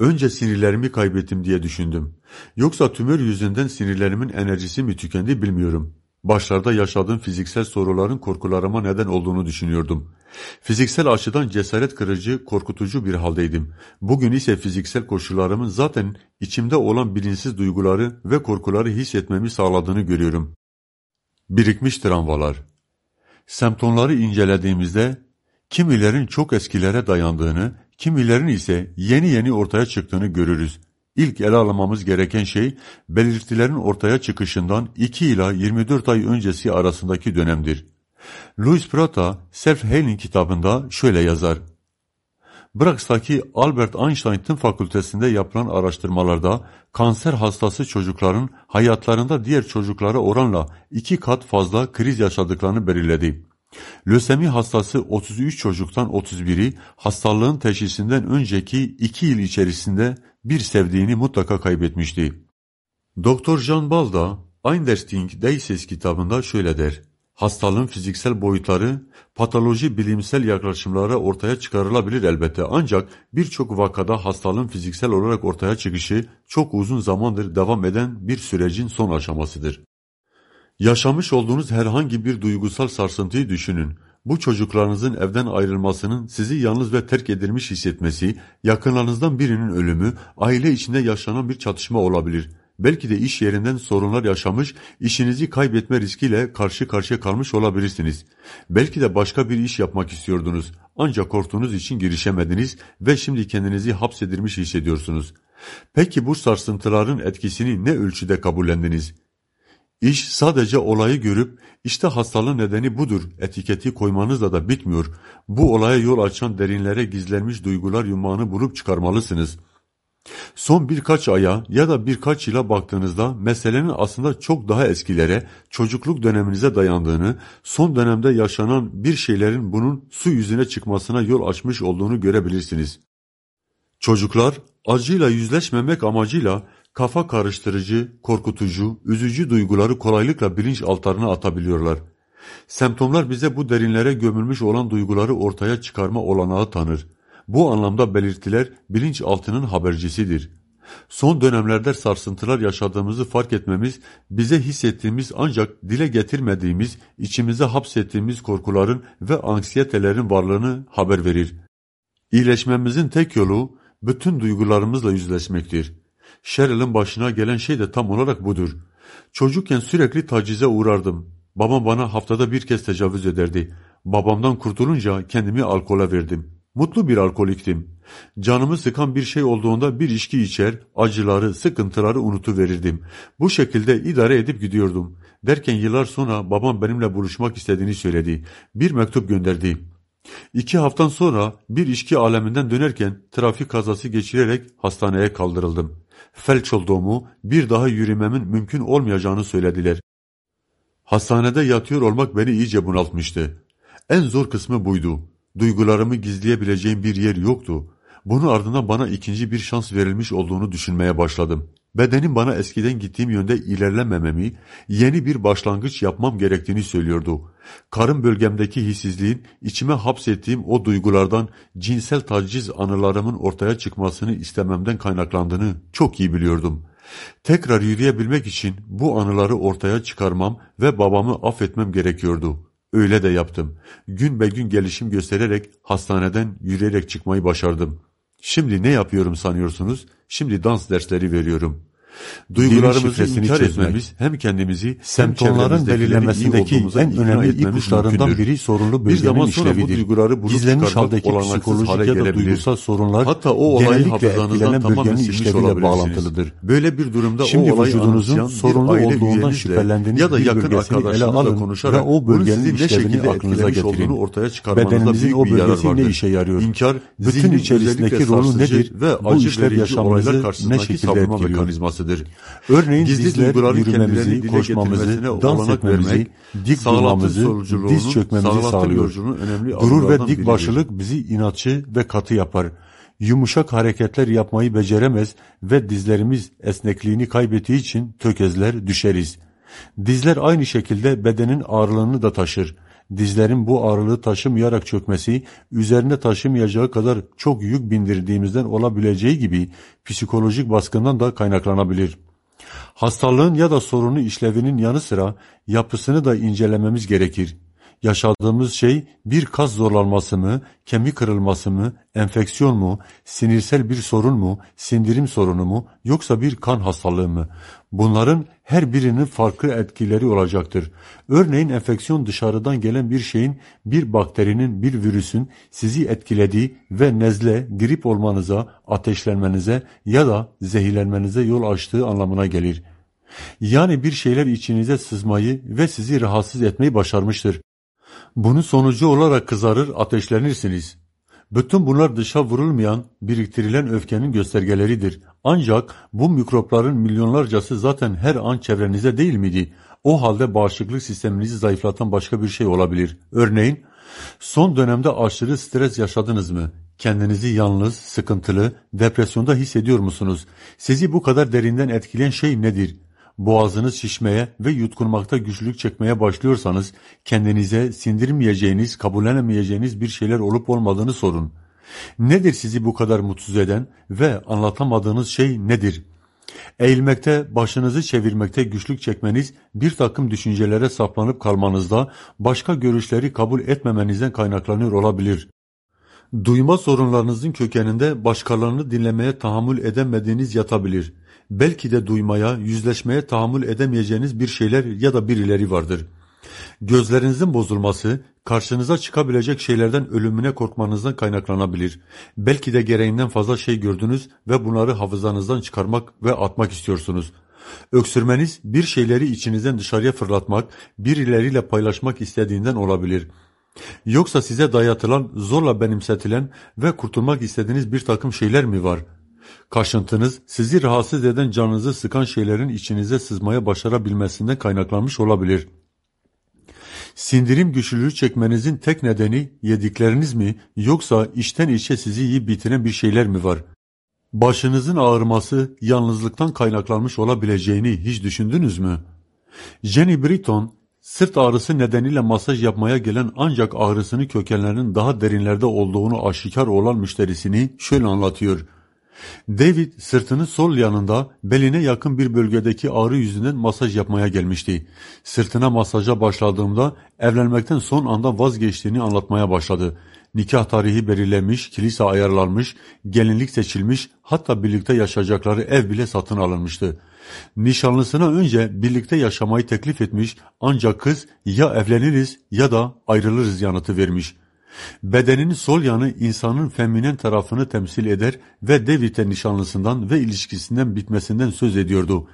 Önce sinirlerimi kaybettim diye düşündüm. Yoksa tümör yüzünden sinirlerimin enerjisi mi tükendi bilmiyorum. Başlarda yaşadığım fiziksel soruların korkularıma neden olduğunu düşünüyordum. Fiziksel açıdan cesaret kırıcı, korkutucu bir haldeydim. Bugün ise fiziksel koşullarımın zaten içimde olan bilinçsiz duyguları ve korkuları hissetmemi sağladığını görüyorum. Birikmiş travmalar Semptomları incelediğimizde kimilerin çok eskilere dayandığını, kimilerin ise yeni yeni ortaya çıktığını görürüz. İlk ele almamız gereken şey belirtilerin ortaya çıkışından 2 ila 24 ay öncesi arasındaki dönemdir. Louis Prata Self-Healing kitabında şöyle yazar. Brax'taki Albert Einstein Tıp Fakültesinde yapılan araştırmalarda kanser hastası çocukların hayatlarında diğer çocuklara oranla iki kat fazla kriz yaşadıklarını belirledi. Lösemi hastası 33 çocuktan 31'i hastalığın teşhisinden önceki 2 yıl içerisinde bir sevdiğini mutlaka kaybetmişti. Doktor Jean Balda, Eindersting Deises kitabında şöyle der. Hastalığın fiziksel boyutları, patoloji bilimsel yaklaşımlara ortaya çıkarılabilir elbette ancak birçok vakada hastalığın fiziksel olarak ortaya çıkışı çok uzun zamandır devam eden bir sürecin son aşamasıdır. Yaşamış olduğunuz herhangi bir duygusal sarsıntıyı düşünün. Bu çocuklarınızın evden ayrılmasının sizi yalnız ve terk edilmiş hissetmesi, yakınlarınızdan birinin ölümü, aile içinde yaşanan bir çatışma olabilir. Belki de iş yerinden sorunlar yaşamış, işinizi kaybetme riskiyle karşı karşıya kalmış olabilirsiniz. Belki de başka bir iş yapmak istiyordunuz. Ancak korktuğunuz için girişemediniz ve şimdi kendinizi hapsedilmiş hissediyorsunuz. Peki bu sarsıntıların etkisini ne ölçüde kabullendiniz? İş sadece olayı görüp işte hastalığın nedeni budur etiketi koymanızla da bitmiyor. Bu olaya yol açan derinlere gizlenmiş duygular yumağını bulup çıkarmalısınız. Son birkaç aya ya da birkaç yıla baktığınızda meselenin aslında çok daha eskilere, çocukluk döneminize dayandığını, son dönemde yaşanan bir şeylerin bunun su yüzüne çıkmasına yol açmış olduğunu görebilirsiniz. Çocuklar acıyla yüzleşmemek amacıyla kafa karıştırıcı, korkutucu, üzücü duyguları kolaylıkla bilinç altarına atabiliyorlar. Semptomlar bize bu derinlere gömülmüş olan duyguları ortaya çıkarma olanağı tanır. Bu anlamda belirtiler bilinçaltının habercisidir. Son dönemlerde sarsıntılar yaşadığımızı fark etmemiz, bize hissettiğimiz ancak dile getirmediğimiz, içimize hapsettiğimiz korkuların ve anksiyetelerin varlığını haber verir. İyileşmemizin tek yolu, bütün duygularımızla yüzleşmektir. Cheryl'in başına gelen şey de tam olarak budur. Çocukken sürekli tacize uğrardım. Babam bana haftada bir kez tecavüz ederdi. Babamdan kurtulunca kendimi alkola verdim. Mutlu bir alkoliktim. Canımı sıkan bir şey olduğunda bir içki içer, acıları, sıkıntıları unutuverirdim. Bu şekilde idare edip gidiyordum. Derken yıllar sonra babam benimle buluşmak istediğini söyledi. Bir mektup gönderdi. İki haftan sonra bir içki aleminden dönerken trafik kazası geçirerek hastaneye kaldırıldım felç olduğumu, bir daha yürümemin mümkün olmayacağını söylediler. Hastanede yatıyor olmak beni iyice bunaltmıştı. En zor kısmı buydu. Duygularımı gizleyebileceğim bir yer yoktu. Bunun ardından bana ikinci bir şans verilmiş olduğunu düşünmeye başladım. Bedenim bana eskiden gittiğim yönde ilerlemememi, yeni bir başlangıç yapmam gerektiğini söylüyordu. Karın bölgemdeki hissizliğin içime hapsettiğim o duygulardan cinsel taciz anılarımın ortaya çıkmasını istememden kaynaklandığını çok iyi biliyordum. Tekrar yürüyebilmek için bu anıları ortaya çıkarmam ve babamı affetmem gerekiyordu. Öyle de yaptım. Gün be gün gelişim göstererek hastaneden yürüyerek çıkmayı başardım. Şimdi ne yapıyorum sanıyorsunuz? Şimdi dans dersleri veriyorum. Duygularımızı inkar etmemiz hem kendimizi semptomların belirlenmesindeki en önemli ipuçlarından biri sorunlu bölgenin işlevidir. Bu duyguları Gizlenmiş haldeki psikolojik ya da duygusal sorunlar Hatta o olayı hafızanızdan tamamen işleviyle bağlantılıdır. Böyle bir durumda Şimdi o vücudunuzun sorunlu olduğundan şüphelendiğiniz ya da bir yakın ele alın konuşarak ve o bölgenin işlevini aklınıza getirin. Bedeninizin o bir bölgesi ne işe yarıyor? İnkar, Bütün içerisindeki rolü nedir? ve Bu işlev yaşamınızı ne şekilde etkiliyor? Mekanizmasıdır. Örneğin Gizli duyguların yürümemizi, koşmamızı, dans etmemizi, vermek, dik durmamızı, diz çökmemizi sağlıyor. Gurur ve dik başlılık bizi inatçı ve katı yapar. Yumuşak hareketler yapmayı beceremez ve dizlerimiz esnekliğini kaybettiği için tökezler, düşeriz. Dizler aynı şekilde bedenin ağırlığını da taşır. Dizlerin bu ağırlığı taşımayarak çökmesi, üzerine taşımayacağı kadar çok yük bindirdiğimizden olabileceği gibi psikolojik baskından da kaynaklanabilir. Hastalığın ya da sorunu işlevinin yanı sıra yapısını da incelememiz gerekir. Yaşadığımız şey bir kas zorlanması mı, kemik kırılması mı, enfeksiyon mu, sinirsel bir sorun mu, sindirim sorunu mu, yoksa bir kan hastalığı mı? Bunların her birinin farklı etkileri olacaktır. Örneğin enfeksiyon dışarıdan gelen bir şeyin, bir bakterinin, bir virüsün sizi etkilediği ve nezle, grip olmanıza, ateşlenmenize ya da zehirlenmenize yol açtığı anlamına gelir. Yani bir şeyler içinize sızmayı ve sizi rahatsız etmeyi başarmıştır. Bunun sonucu olarak kızarır, ateşlenirsiniz. Bütün bunlar dışa vurulmayan, biriktirilen öfkenin göstergeleridir. Ancak bu mikropların milyonlarcası zaten her an çevrenize değil miydi? O halde bağışıklık sisteminizi zayıflatan başka bir şey olabilir. Örneğin, son dönemde aşırı stres yaşadınız mı? Kendinizi yalnız, sıkıntılı, depresyonda hissediyor musunuz? Sizi bu kadar derinden etkileyen şey nedir? Boğazınız şişmeye ve yutkunmakta güçlük çekmeye başlıyorsanız kendinize sindirmeyeceğiniz, kabullenemeyeceğiniz bir şeyler olup olmadığını sorun. Nedir sizi bu kadar mutsuz eden ve anlatamadığınız şey nedir? Eğilmekte, başınızı çevirmekte güçlük çekmeniz, bir takım düşüncelere saplanıp kalmanızda, başka görüşleri kabul etmemenizden kaynaklanıyor olabilir. Duyma sorunlarınızın kökeninde başkalarını dinlemeye tahammül edemediğiniz yatabilir. Belki de duymaya, yüzleşmeye tahammül edemeyeceğiniz bir şeyler ya da birileri vardır. Gözlerinizin bozulması, karşınıza çıkabilecek şeylerden ölümüne korkmanızdan kaynaklanabilir. Belki de gereğinden fazla şey gördünüz ve bunları hafızanızdan çıkarmak ve atmak istiyorsunuz. Öksürmeniz bir şeyleri içinizden dışarıya fırlatmak, birileriyle paylaşmak istediğinden olabilir. Yoksa size dayatılan, zorla benimsetilen ve kurtulmak istediğiniz bir takım şeyler mi var? Kaşıntınız sizi rahatsız eden canınızı sıkan şeylerin içinize sızmaya başarabilmesinden kaynaklanmış olabilir. Sindirim güçlülüğü çekmenizin tek nedeni yedikleriniz mi yoksa içten içe sizi yiyip bitiren bir şeyler mi var? Başınızın ağrıması yalnızlıktan kaynaklanmış olabileceğini hiç düşündünüz mü? Jenny Britton, sırt ağrısı nedeniyle masaj yapmaya gelen ancak ağrısını kökenlerinin daha derinlerde olduğunu aşikar olan müşterisini şöyle anlatıyor. David sırtının sol yanında beline yakın bir bölgedeki ağrı yüzünden masaj yapmaya gelmişti. Sırtına masaja başladığımda evlenmekten son anda vazgeçtiğini anlatmaya başladı. Nikah tarihi belirlenmiş, kilise ayarlanmış, gelinlik seçilmiş, hatta birlikte yaşayacakları ev bile satın alınmıştı. Nişanlısına önce birlikte yaşamayı teklif etmiş ancak kız ya evleniriz ya da ayrılırız yanıtı vermiş. Bedeninin sol yanı insanın feminen tarafını temsil eder ve David'e nişanlısından ve ilişkisinden bitmesinden söz ediyordu.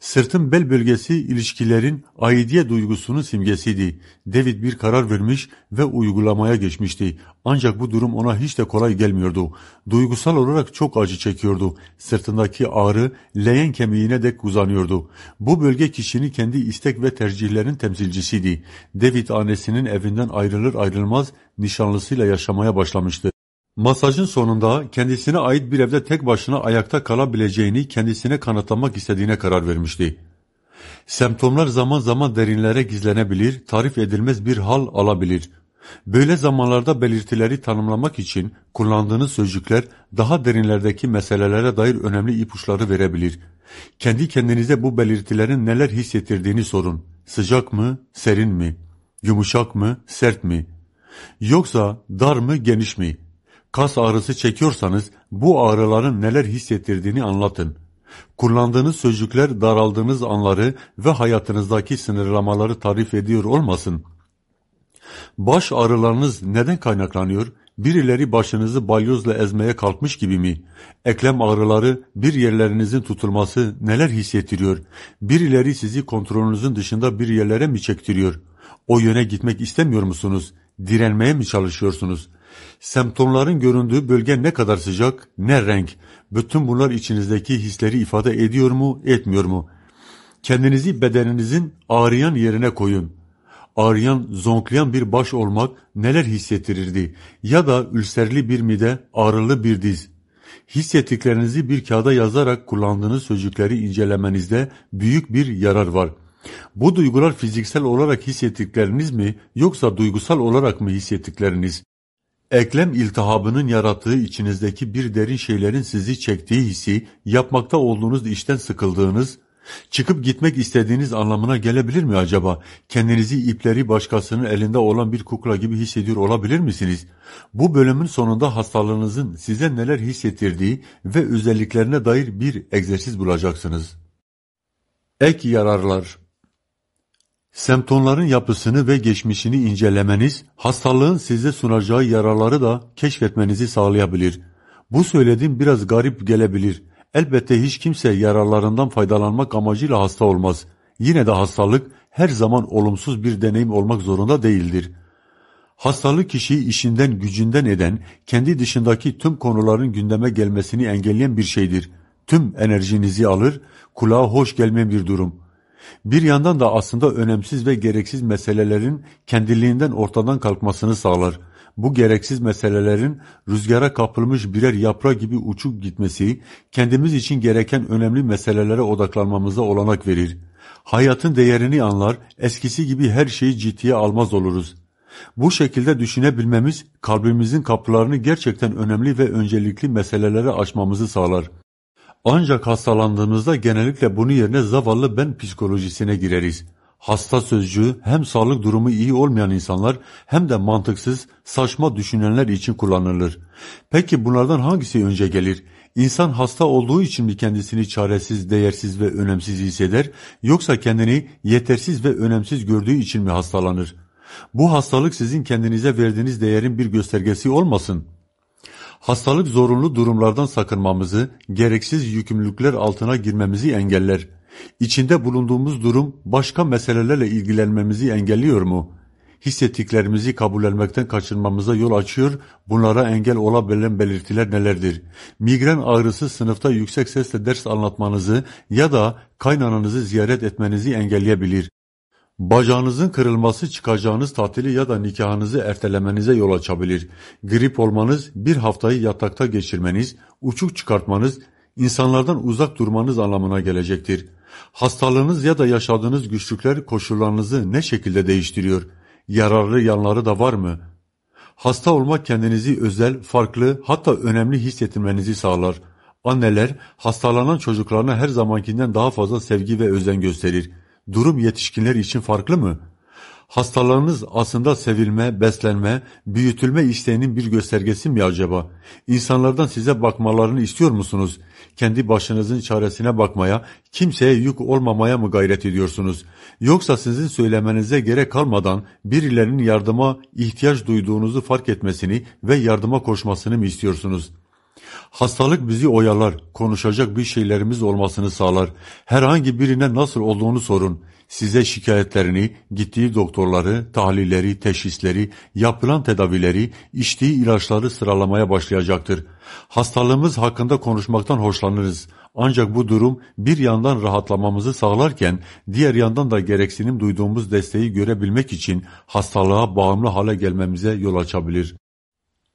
Sırtın bel bölgesi ilişkilerin aidiye duygusunun simgesiydi. David bir karar vermiş ve uygulamaya geçmişti. Ancak bu durum ona hiç de kolay gelmiyordu. Duygusal olarak çok acı çekiyordu. Sırtındaki ağrı leğen kemiğine dek uzanıyordu. Bu bölge kişinin kendi istek ve tercihlerin temsilcisiydi. David annesinin evinden ayrılır ayrılmaz nişanlısıyla yaşamaya başlamıştı. Masajın sonunda kendisine ait bir evde tek başına ayakta kalabileceğini kendisine kanıtlamak istediğine karar vermişti. Semptomlar zaman zaman derinlere gizlenebilir, tarif edilmez bir hal alabilir. Böyle zamanlarda belirtileri tanımlamak için kullandığınız sözcükler daha derinlerdeki meselelere dair önemli ipuçları verebilir. Kendi kendinize bu belirtilerin neler hissettirdiğini sorun. Sıcak mı, serin mi? Yumuşak mı, sert mi? Yoksa dar mı, geniş mi? Kas ağrısı çekiyorsanız bu ağrıların neler hissettirdiğini anlatın. Kullandığınız sözcükler daraldığınız anları ve hayatınızdaki sınırlamaları tarif ediyor olmasın. Baş ağrılarınız neden kaynaklanıyor? Birileri başınızı balyozla ezmeye kalkmış gibi mi? Eklem ağrıları, bir yerlerinizin tutulması neler hissettiriyor? Birileri sizi kontrolünüzün dışında bir yerlere mi çektiriyor? O yöne gitmek istemiyor musunuz? Direnmeye mi çalışıyorsunuz? Semptomların göründüğü bölge ne kadar sıcak, ne renk? Bütün bunlar içinizdeki hisleri ifade ediyor mu, etmiyor mu? Kendinizi bedeninizin ağrıyan yerine koyun ağrıyan, zonklayan bir baş olmak neler hissettirirdi? Ya da ülserli bir mide, ağrılı bir diz. Hissettiklerinizi bir kağıda yazarak kullandığınız sözcükleri incelemenizde büyük bir yarar var. Bu duygular fiziksel olarak hissettikleriniz mi yoksa duygusal olarak mı hissettikleriniz? Eklem iltihabının yarattığı içinizdeki bir derin şeylerin sizi çektiği hissi, yapmakta olduğunuz işten sıkıldığınız, Çıkıp gitmek istediğiniz anlamına gelebilir mi acaba? Kendinizi ipleri başkasının elinde olan bir kukla gibi hissediyor olabilir misiniz? Bu bölümün sonunda hastalığınızın size neler hissettirdiği ve özelliklerine dair bir egzersiz bulacaksınız. Ek yararlar Semptomların yapısını ve geçmişini incelemeniz, hastalığın size sunacağı yararları da keşfetmenizi sağlayabilir. Bu söylediğim biraz garip gelebilir Elbette hiç kimse yararlarından faydalanmak amacıyla hasta olmaz. Yine de hastalık her zaman olumsuz bir deneyim olmak zorunda değildir. Hastalık kişiyi işinden gücünden eden, kendi dışındaki tüm konuların gündeme gelmesini engelleyen bir şeydir. Tüm enerjinizi alır, kulağa hoş gelmeyen bir durum. Bir yandan da aslında önemsiz ve gereksiz meselelerin kendiliğinden ortadan kalkmasını sağlar bu gereksiz meselelerin rüzgara kapılmış birer yaprak gibi uçup gitmesi, kendimiz için gereken önemli meselelere odaklanmamıza olanak verir. Hayatın değerini anlar, eskisi gibi her şeyi ciddiye almaz oluruz. Bu şekilde düşünebilmemiz, kalbimizin kapılarını gerçekten önemli ve öncelikli meselelere açmamızı sağlar. Ancak hastalandığımızda genellikle bunu yerine zavallı ben psikolojisine gireriz. Hasta sözcüğü hem sağlık durumu iyi olmayan insanlar hem de mantıksız, saçma düşünenler için kullanılır. Peki bunlardan hangisi önce gelir? İnsan hasta olduğu için mi kendisini çaresiz, değersiz ve önemsiz hisseder yoksa kendini yetersiz ve önemsiz gördüğü için mi hastalanır? Bu hastalık sizin kendinize verdiğiniz değerin bir göstergesi olmasın. Hastalık zorunlu durumlardan sakınmamızı, gereksiz yükümlülükler altına girmemizi engeller. İçinde bulunduğumuz durum başka meselelerle ilgilenmemizi engelliyor mu? Hissettiklerimizi kabullenmekten kaçınmamıza yol açıyor, bunlara engel olabilen belirtiler nelerdir? Migren ağrısı sınıfta yüksek sesle ders anlatmanızı ya da kaynananızı ziyaret etmenizi engelleyebilir. Bacağınızın kırılması çıkacağınız tatili ya da nikahınızı ertelemenize yol açabilir. Grip olmanız, bir haftayı yatakta geçirmeniz, uçuk çıkartmanız, insanlardan uzak durmanız anlamına gelecektir. Hastalığınız ya da yaşadığınız güçlükler koşullarınızı ne şekilde değiştiriyor? Yararlı yanları da var mı? Hasta olmak kendinizi özel, farklı hatta önemli hissettirmenizi sağlar. Anneler hastalanan çocuklarına her zamankinden daha fazla sevgi ve özen gösterir. Durum yetişkinler için farklı mı? Hastalarınız aslında sevilme, beslenme, büyütülme isteğinin bir göstergesi mi acaba? İnsanlardan size bakmalarını istiyor musunuz? Kendi başınızın çaresine bakmaya, kimseye yük olmamaya mı gayret ediyorsunuz? Yoksa sizin söylemenize gerek kalmadan birilerinin yardıma ihtiyaç duyduğunuzu fark etmesini ve yardıma koşmasını mı istiyorsunuz? Hastalık bizi oyalar, konuşacak bir şeylerimiz olmasını sağlar. Herhangi birine nasıl olduğunu sorun size şikayetlerini, gittiği doktorları, tahlilleri, teşhisleri, yapılan tedavileri, içtiği ilaçları sıralamaya başlayacaktır. Hastalığımız hakkında konuşmaktan hoşlanırız. Ancak bu durum bir yandan rahatlamamızı sağlarken diğer yandan da gereksinim duyduğumuz desteği görebilmek için hastalığa bağımlı hale gelmemize yol açabilir.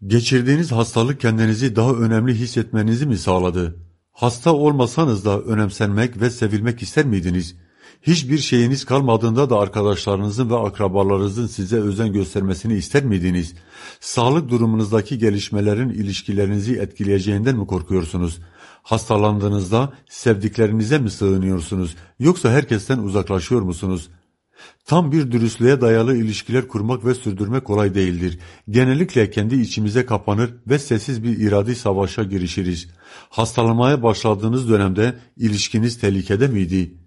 Geçirdiğiniz hastalık kendinizi daha önemli hissetmenizi mi sağladı? Hasta olmasanız da önemsenmek ve sevilmek ister miydiniz? Hiçbir şeyiniz kalmadığında da arkadaşlarınızın ve akrabalarınızın size özen göstermesini ister miydiniz? Sağlık durumunuzdaki gelişmelerin ilişkilerinizi etkileyeceğinden mi korkuyorsunuz? Hastalandığınızda sevdiklerinize mi sığınıyorsunuz? Yoksa herkesten uzaklaşıyor musunuz? Tam bir dürüstlüğe dayalı ilişkiler kurmak ve sürdürmek kolay değildir. Genellikle kendi içimize kapanır ve sessiz bir iradi savaşa girişiriz. Hastalanmaya başladığınız dönemde ilişkiniz tehlikede miydi?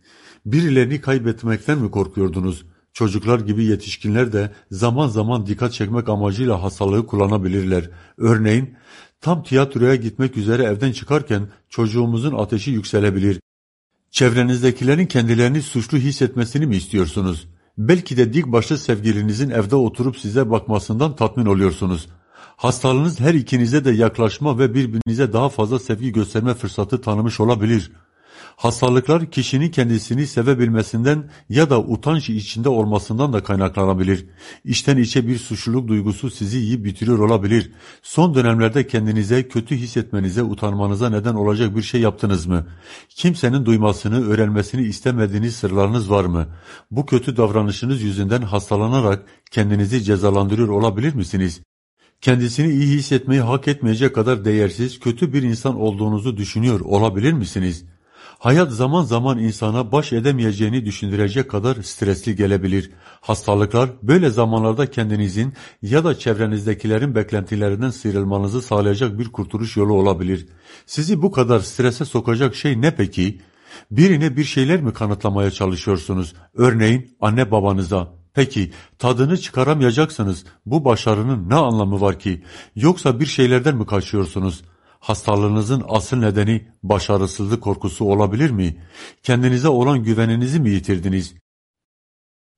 Birilerini kaybetmekten mi korkuyordunuz? Çocuklar gibi yetişkinler de zaman zaman dikkat çekmek amacıyla hastalığı kullanabilirler. Örneğin tam tiyatroya gitmek üzere evden çıkarken çocuğumuzun ateşi yükselebilir. Çevrenizdekilerin kendilerini suçlu hissetmesini mi istiyorsunuz? Belki de dik başlı sevgilinizin evde oturup size bakmasından tatmin oluyorsunuz. Hastalığınız her ikinize de yaklaşma ve birbirinize daha fazla sevgi gösterme fırsatı tanımış olabilir. Hastalıklar kişinin kendisini sevebilmesinden ya da utanç içinde olmasından da kaynaklanabilir. İçten içe bir suçluluk duygusu sizi yiyip bitiriyor olabilir. Son dönemlerde kendinize kötü hissetmenize, utanmanıza neden olacak bir şey yaptınız mı? Kimsenin duymasını, öğrenmesini istemediğiniz sırlarınız var mı? Bu kötü davranışınız yüzünden hastalanarak kendinizi cezalandırıyor olabilir misiniz? Kendisini iyi hissetmeyi hak etmeyecek kadar değersiz, kötü bir insan olduğunuzu düşünüyor olabilir misiniz? Hayat zaman zaman insana baş edemeyeceğini düşündürecek kadar stresli gelebilir. Hastalıklar böyle zamanlarda kendinizin ya da çevrenizdekilerin beklentilerinden sıyrılmanızı sağlayacak bir kurtuluş yolu olabilir. Sizi bu kadar strese sokacak şey ne peki? Birine bir şeyler mi kanıtlamaya çalışıyorsunuz? Örneğin anne babanıza. Peki tadını çıkaramayacaksınız. Bu başarının ne anlamı var ki? Yoksa bir şeylerden mi kaçıyorsunuz? Hastalığınızın asıl nedeni başarısızlık korkusu olabilir mi? Kendinize olan güveninizi mi yitirdiniz?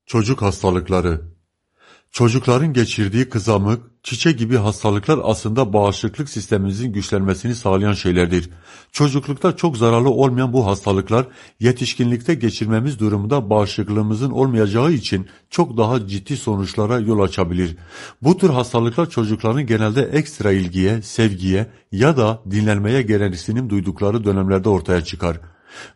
Çocuk hastalıkları Çocukların geçirdiği kızamık, çiçek gibi hastalıklar aslında bağışıklık sistemimizin güçlenmesini sağlayan şeylerdir. Çocuklukta çok zararlı olmayan bu hastalıklar yetişkinlikte geçirmemiz durumunda bağışıklığımızın olmayacağı için çok daha ciddi sonuçlara yol açabilir. Bu tür hastalıklar çocukların genelde ekstra ilgiye, sevgiye ya da dinlenmeye gereksinim duydukları dönemlerde ortaya çıkar.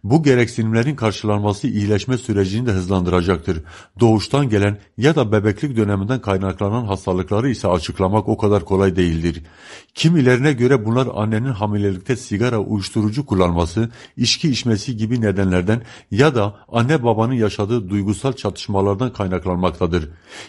Bu gereksinimlerin karşılanması iyileşme sürecini de hızlandıracaktır. Doğuştan gelen ya da bebeklik döneminden kaynaklanan hastalıkları ise açıklamak o kadar kolay değildir. Kimilerine göre bunlar annenin hamilelikte sigara, uyuşturucu kullanması, içki içmesi gibi nedenlerden ya da anne babanın yaşadığı duygusal çatışmalardan kaynaklanmaktadır.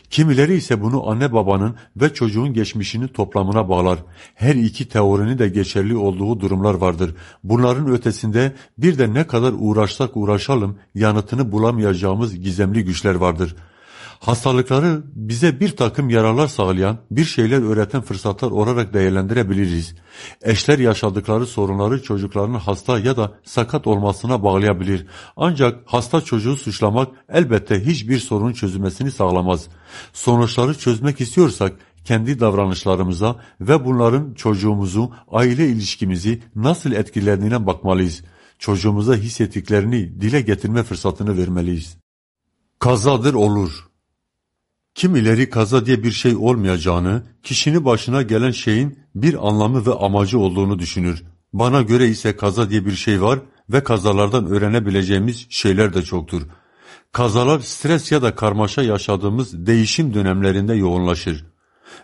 Kimileri ise bunu anne babanın ve çocuğun geçmişinin toplamına bağlar. Her iki teorinin de geçerli olduğu durumlar vardır. Bunların ötesinde bir de ne kadar uğraşsak uğraşalım yanıtını bulamayacağımız gizemli güçler vardır. Hastalıkları bize bir takım yararlar sağlayan, bir şeyler öğreten fırsatlar olarak değerlendirebiliriz. Eşler yaşadıkları sorunları çocuklarının hasta ya da sakat olmasına bağlayabilir. Ancak hasta çocuğu suçlamak elbette hiçbir sorunun çözülmesini sağlamaz. Sonuçları çözmek istiyorsak kendi davranışlarımıza ve bunların çocuğumuzu, aile ilişkimizi nasıl etkilediğine bakmalıyız çocuğumuza hissettiklerini dile getirme fırsatını vermeliyiz. Kazadır olur. Kimileri kaza diye bir şey olmayacağını, kişinin başına gelen şeyin bir anlamı ve amacı olduğunu düşünür. Bana göre ise kaza diye bir şey var ve kazalardan öğrenebileceğimiz şeyler de çoktur. Kazalar stres ya da karmaşa yaşadığımız değişim dönemlerinde yoğunlaşır.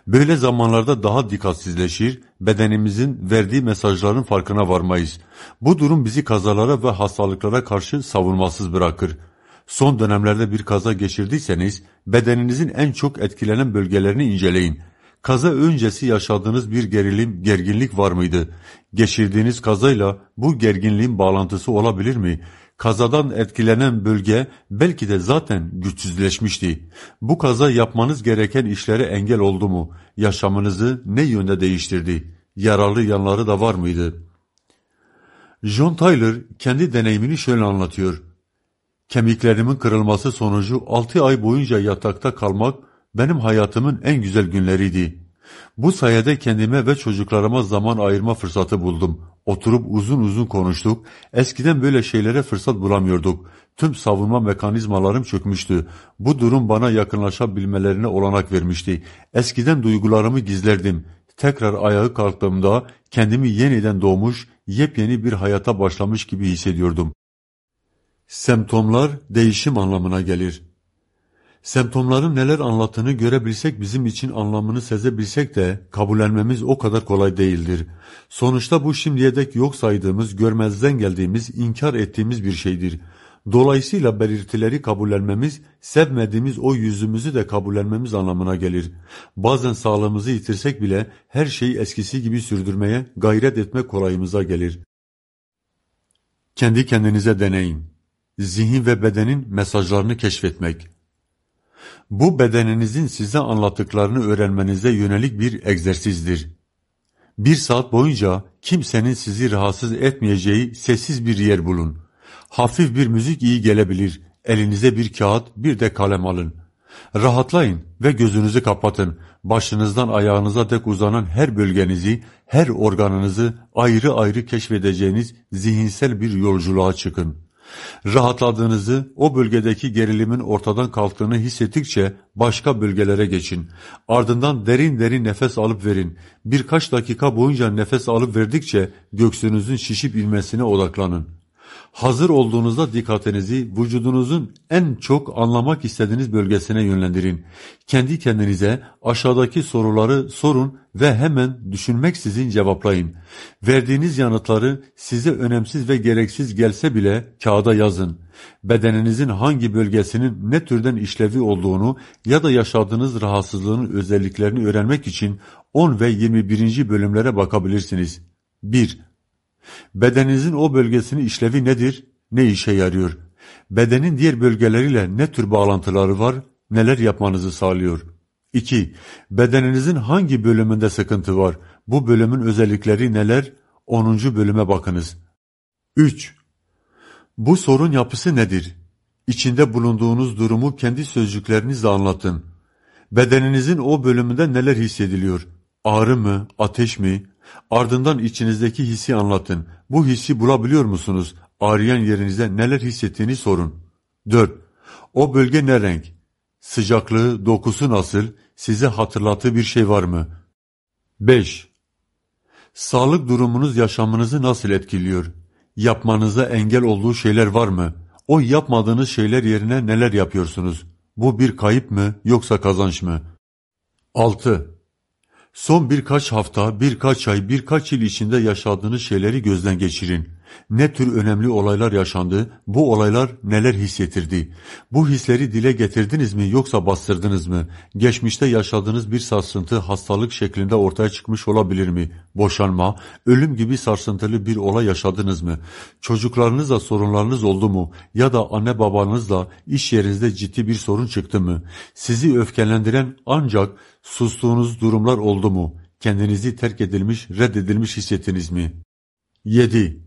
Böyle zamanlarda daha dikkatsizleşir, bedenimizin verdiği mesajların farkına varmayız. Bu durum bizi kazalara ve hastalıklara karşı savunmasız bırakır. Son dönemlerde bir kaza geçirdiyseniz bedeninizin en çok etkilenen bölgelerini inceleyin. Kaza öncesi yaşadığınız bir gerilim, gerginlik var mıydı? Geçirdiğiniz kazayla bu gerginliğin bağlantısı olabilir mi? Kazadan etkilenen bölge belki de zaten güçsüzleşmişti. Bu kaza yapmanız gereken işlere engel oldu mu? Yaşamınızı ne yönde değiştirdi? Yararlı yanları da var mıydı? John Tyler kendi deneyimini şöyle anlatıyor. Kemiklerimin kırılması sonucu altı ay boyunca yatakta kalmak benim hayatımın en güzel günleriydi. Bu sayede kendime ve çocuklarıma zaman ayırma fırsatı buldum. Oturup uzun uzun konuştuk. Eskiden böyle şeylere fırsat bulamıyorduk. Tüm savunma mekanizmalarım çökmüştü. Bu durum bana yakınlaşabilmelerine olanak vermişti. Eskiden duygularımı gizlerdim. Tekrar ayağı kalktığımda kendimi yeniden doğmuş, yepyeni bir hayata başlamış gibi hissediyordum. Semptomlar değişim anlamına gelir. Semptomların neler anlattığını görebilsek bizim için anlamını sezebilsek de kabullenmemiz o kadar kolay değildir. Sonuçta bu şimdiye dek yok saydığımız, görmezden geldiğimiz, inkar ettiğimiz bir şeydir. Dolayısıyla belirtileri kabullenmemiz, sevmediğimiz o yüzümüzü de kabullenmemiz anlamına gelir. Bazen sağlığımızı yitirsek bile her şeyi eskisi gibi sürdürmeye gayret etmek kolayımıza gelir. Kendi kendinize deneyin. Zihin ve bedenin mesajlarını keşfetmek. Bu bedeninizin size anlattıklarını öğrenmenize yönelik bir egzersizdir. Bir saat boyunca kimsenin sizi rahatsız etmeyeceği sessiz bir yer bulun. Hafif bir müzik iyi gelebilir. Elinize bir kağıt, bir de kalem alın. Rahatlayın ve gözünüzü kapatın. Başınızdan ayağınıza dek uzanan her bölgenizi, her organınızı ayrı ayrı keşfedeceğiniz zihinsel bir yolculuğa çıkın. Rahatladığınızı, o bölgedeki gerilimin ortadan kalktığını hissettikçe başka bölgelere geçin. Ardından derin derin nefes alıp verin. Birkaç dakika boyunca nefes alıp verdikçe göğsünüzün şişip inmesine odaklanın. Hazır olduğunuzda dikkatinizi vücudunuzun en çok anlamak istediğiniz bölgesine yönlendirin. Kendi kendinize aşağıdaki soruları sorun ve hemen düşünmeksizin cevaplayın. Verdiğiniz yanıtları size önemsiz ve gereksiz gelse bile kağıda yazın. Bedeninizin hangi bölgesinin ne türden işlevi olduğunu ya da yaşadığınız rahatsızlığın özelliklerini öğrenmek için 10 ve 21. bölümlere bakabilirsiniz. 1. Bedeninizin o bölgesinin işlevi nedir? Ne işe yarıyor? Bedenin diğer bölgeleriyle ne tür bağlantıları var? Neler yapmanızı sağlıyor? 2. Bedeninizin hangi bölümünde sıkıntı var? Bu bölümün özellikleri neler? 10. bölüme bakınız. 3. Bu sorun yapısı nedir? İçinde bulunduğunuz durumu kendi sözcüklerinizle anlatın. Bedeninizin o bölümünde neler hissediliyor? Ağrı mı, ateş mi, Ardından içinizdeki hissi anlatın. Bu hissi bulabiliyor musunuz? Ağrıyan yerinizde neler hissettiğini sorun. 4. O bölge ne renk? Sıcaklığı, dokusu nasıl? Size hatırlattığı bir şey var mı? 5. Sağlık durumunuz yaşamınızı nasıl etkiliyor? Yapmanıza engel olduğu şeyler var mı? O yapmadığınız şeyler yerine neler yapıyorsunuz? Bu bir kayıp mı yoksa kazanç mı? 6. Son birkaç hafta, birkaç ay, birkaç yıl içinde yaşadığınız şeyleri gözden geçirin. Ne tür önemli olaylar yaşandı, bu olaylar neler hissettirdi? Bu hisleri dile getirdiniz mi yoksa bastırdınız mı? Geçmişte yaşadığınız bir sarsıntı hastalık şeklinde ortaya çıkmış olabilir mi? Boşanma, ölüm gibi sarsıntılı bir olay yaşadınız mı? Çocuklarınızla sorunlarınız oldu mu? Ya da anne babanızla iş yerinizde ciddi bir sorun çıktı mı? Sizi öfkelendiren ancak sustuğunuz durumlar oldu mu? Kendinizi terk edilmiş, reddedilmiş hissettiniz mi? 7.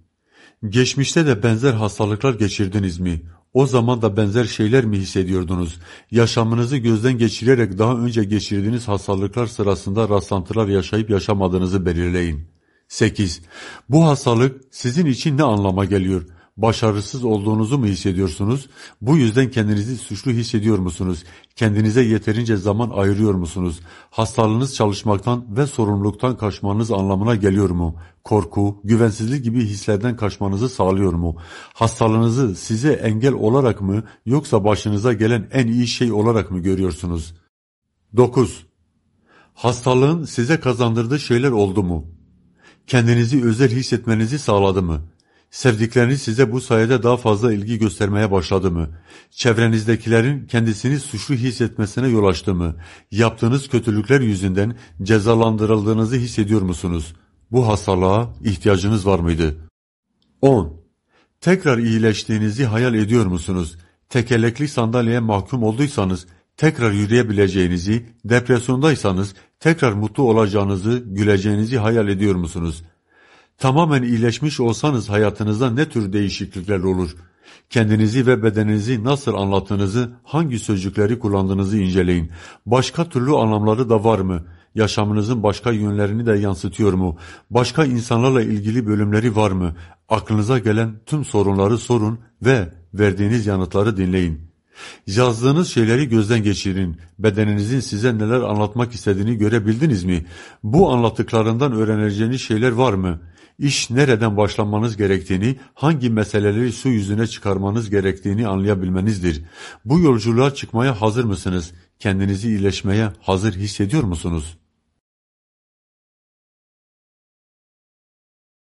Geçmişte de benzer hastalıklar geçirdiniz mi? O zaman da benzer şeyler mi hissediyordunuz? Yaşamınızı gözden geçirerek daha önce geçirdiğiniz hastalıklar sırasında rastlantılar yaşayıp yaşamadığınızı belirleyin. 8. Bu hastalık sizin için ne anlama geliyor? Başarısız olduğunuzu mu hissediyorsunuz? Bu yüzden kendinizi suçlu hissediyor musunuz? Kendinize yeterince zaman ayırıyor musunuz? Hastalığınız çalışmaktan ve sorumluluktan kaçmanız anlamına geliyor mu? Korku, güvensizlik gibi hislerden kaçmanızı sağlıyor mu? Hastalığınızı size engel olarak mı yoksa başınıza gelen en iyi şey olarak mı görüyorsunuz? 9. Hastalığın size kazandırdığı şeyler oldu mu? Kendinizi özel hissetmenizi sağladı mı? Sevdikleriniz size bu sayede daha fazla ilgi göstermeye başladı mı? Çevrenizdekilerin kendisini suçlu hissetmesine yol açtı mı? Yaptığınız kötülükler yüzünden cezalandırıldığınızı hissediyor musunuz? Bu hastalığa ihtiyacınız var mıydı? 10. Tekrar iyileştiğinizi hayal ediyor musunuz? Tekerlekli sandalyeye mahkum olduysanız, tekrar yürüyebileceğinizi, depresyondaysanız tekrar mutlu olacağınızı, güleceğinizi hayal ediyor musunuz? Tamamen iyileşmiş olsanız hayatınızda ne tür değişiklikler olur? Kendinizi ve bedeninizi nasıl anlattığınızı, hangi sözcükleri kullandığınızı inceleyin. Başka türlü anlamları da var mı? Yaşamınızın başka yönlerini de yansıtıyor mu? Başka insanlarla ilgili bölümleri var mı? Aklınıza gelen tüm sorunları sorun ve verdiğiniz yanıtları dinleyin. Yazdığınız şeyleri gözden geçirin. Bedeninizin size neler anlatmak istediğini görebildiniz mi? Bu anlattıklarından öğreneceğiniz şeyler var mı? İş nereden başlamanız gerektiğini, hangi meseleleri su yüzüne çıkarmanız gerektiğini anlayabilmenizdir. Bu yolculuğa çıkmaya hazır mısınız? Kendinizi iyileşmeye hazır hissediyor musunuz?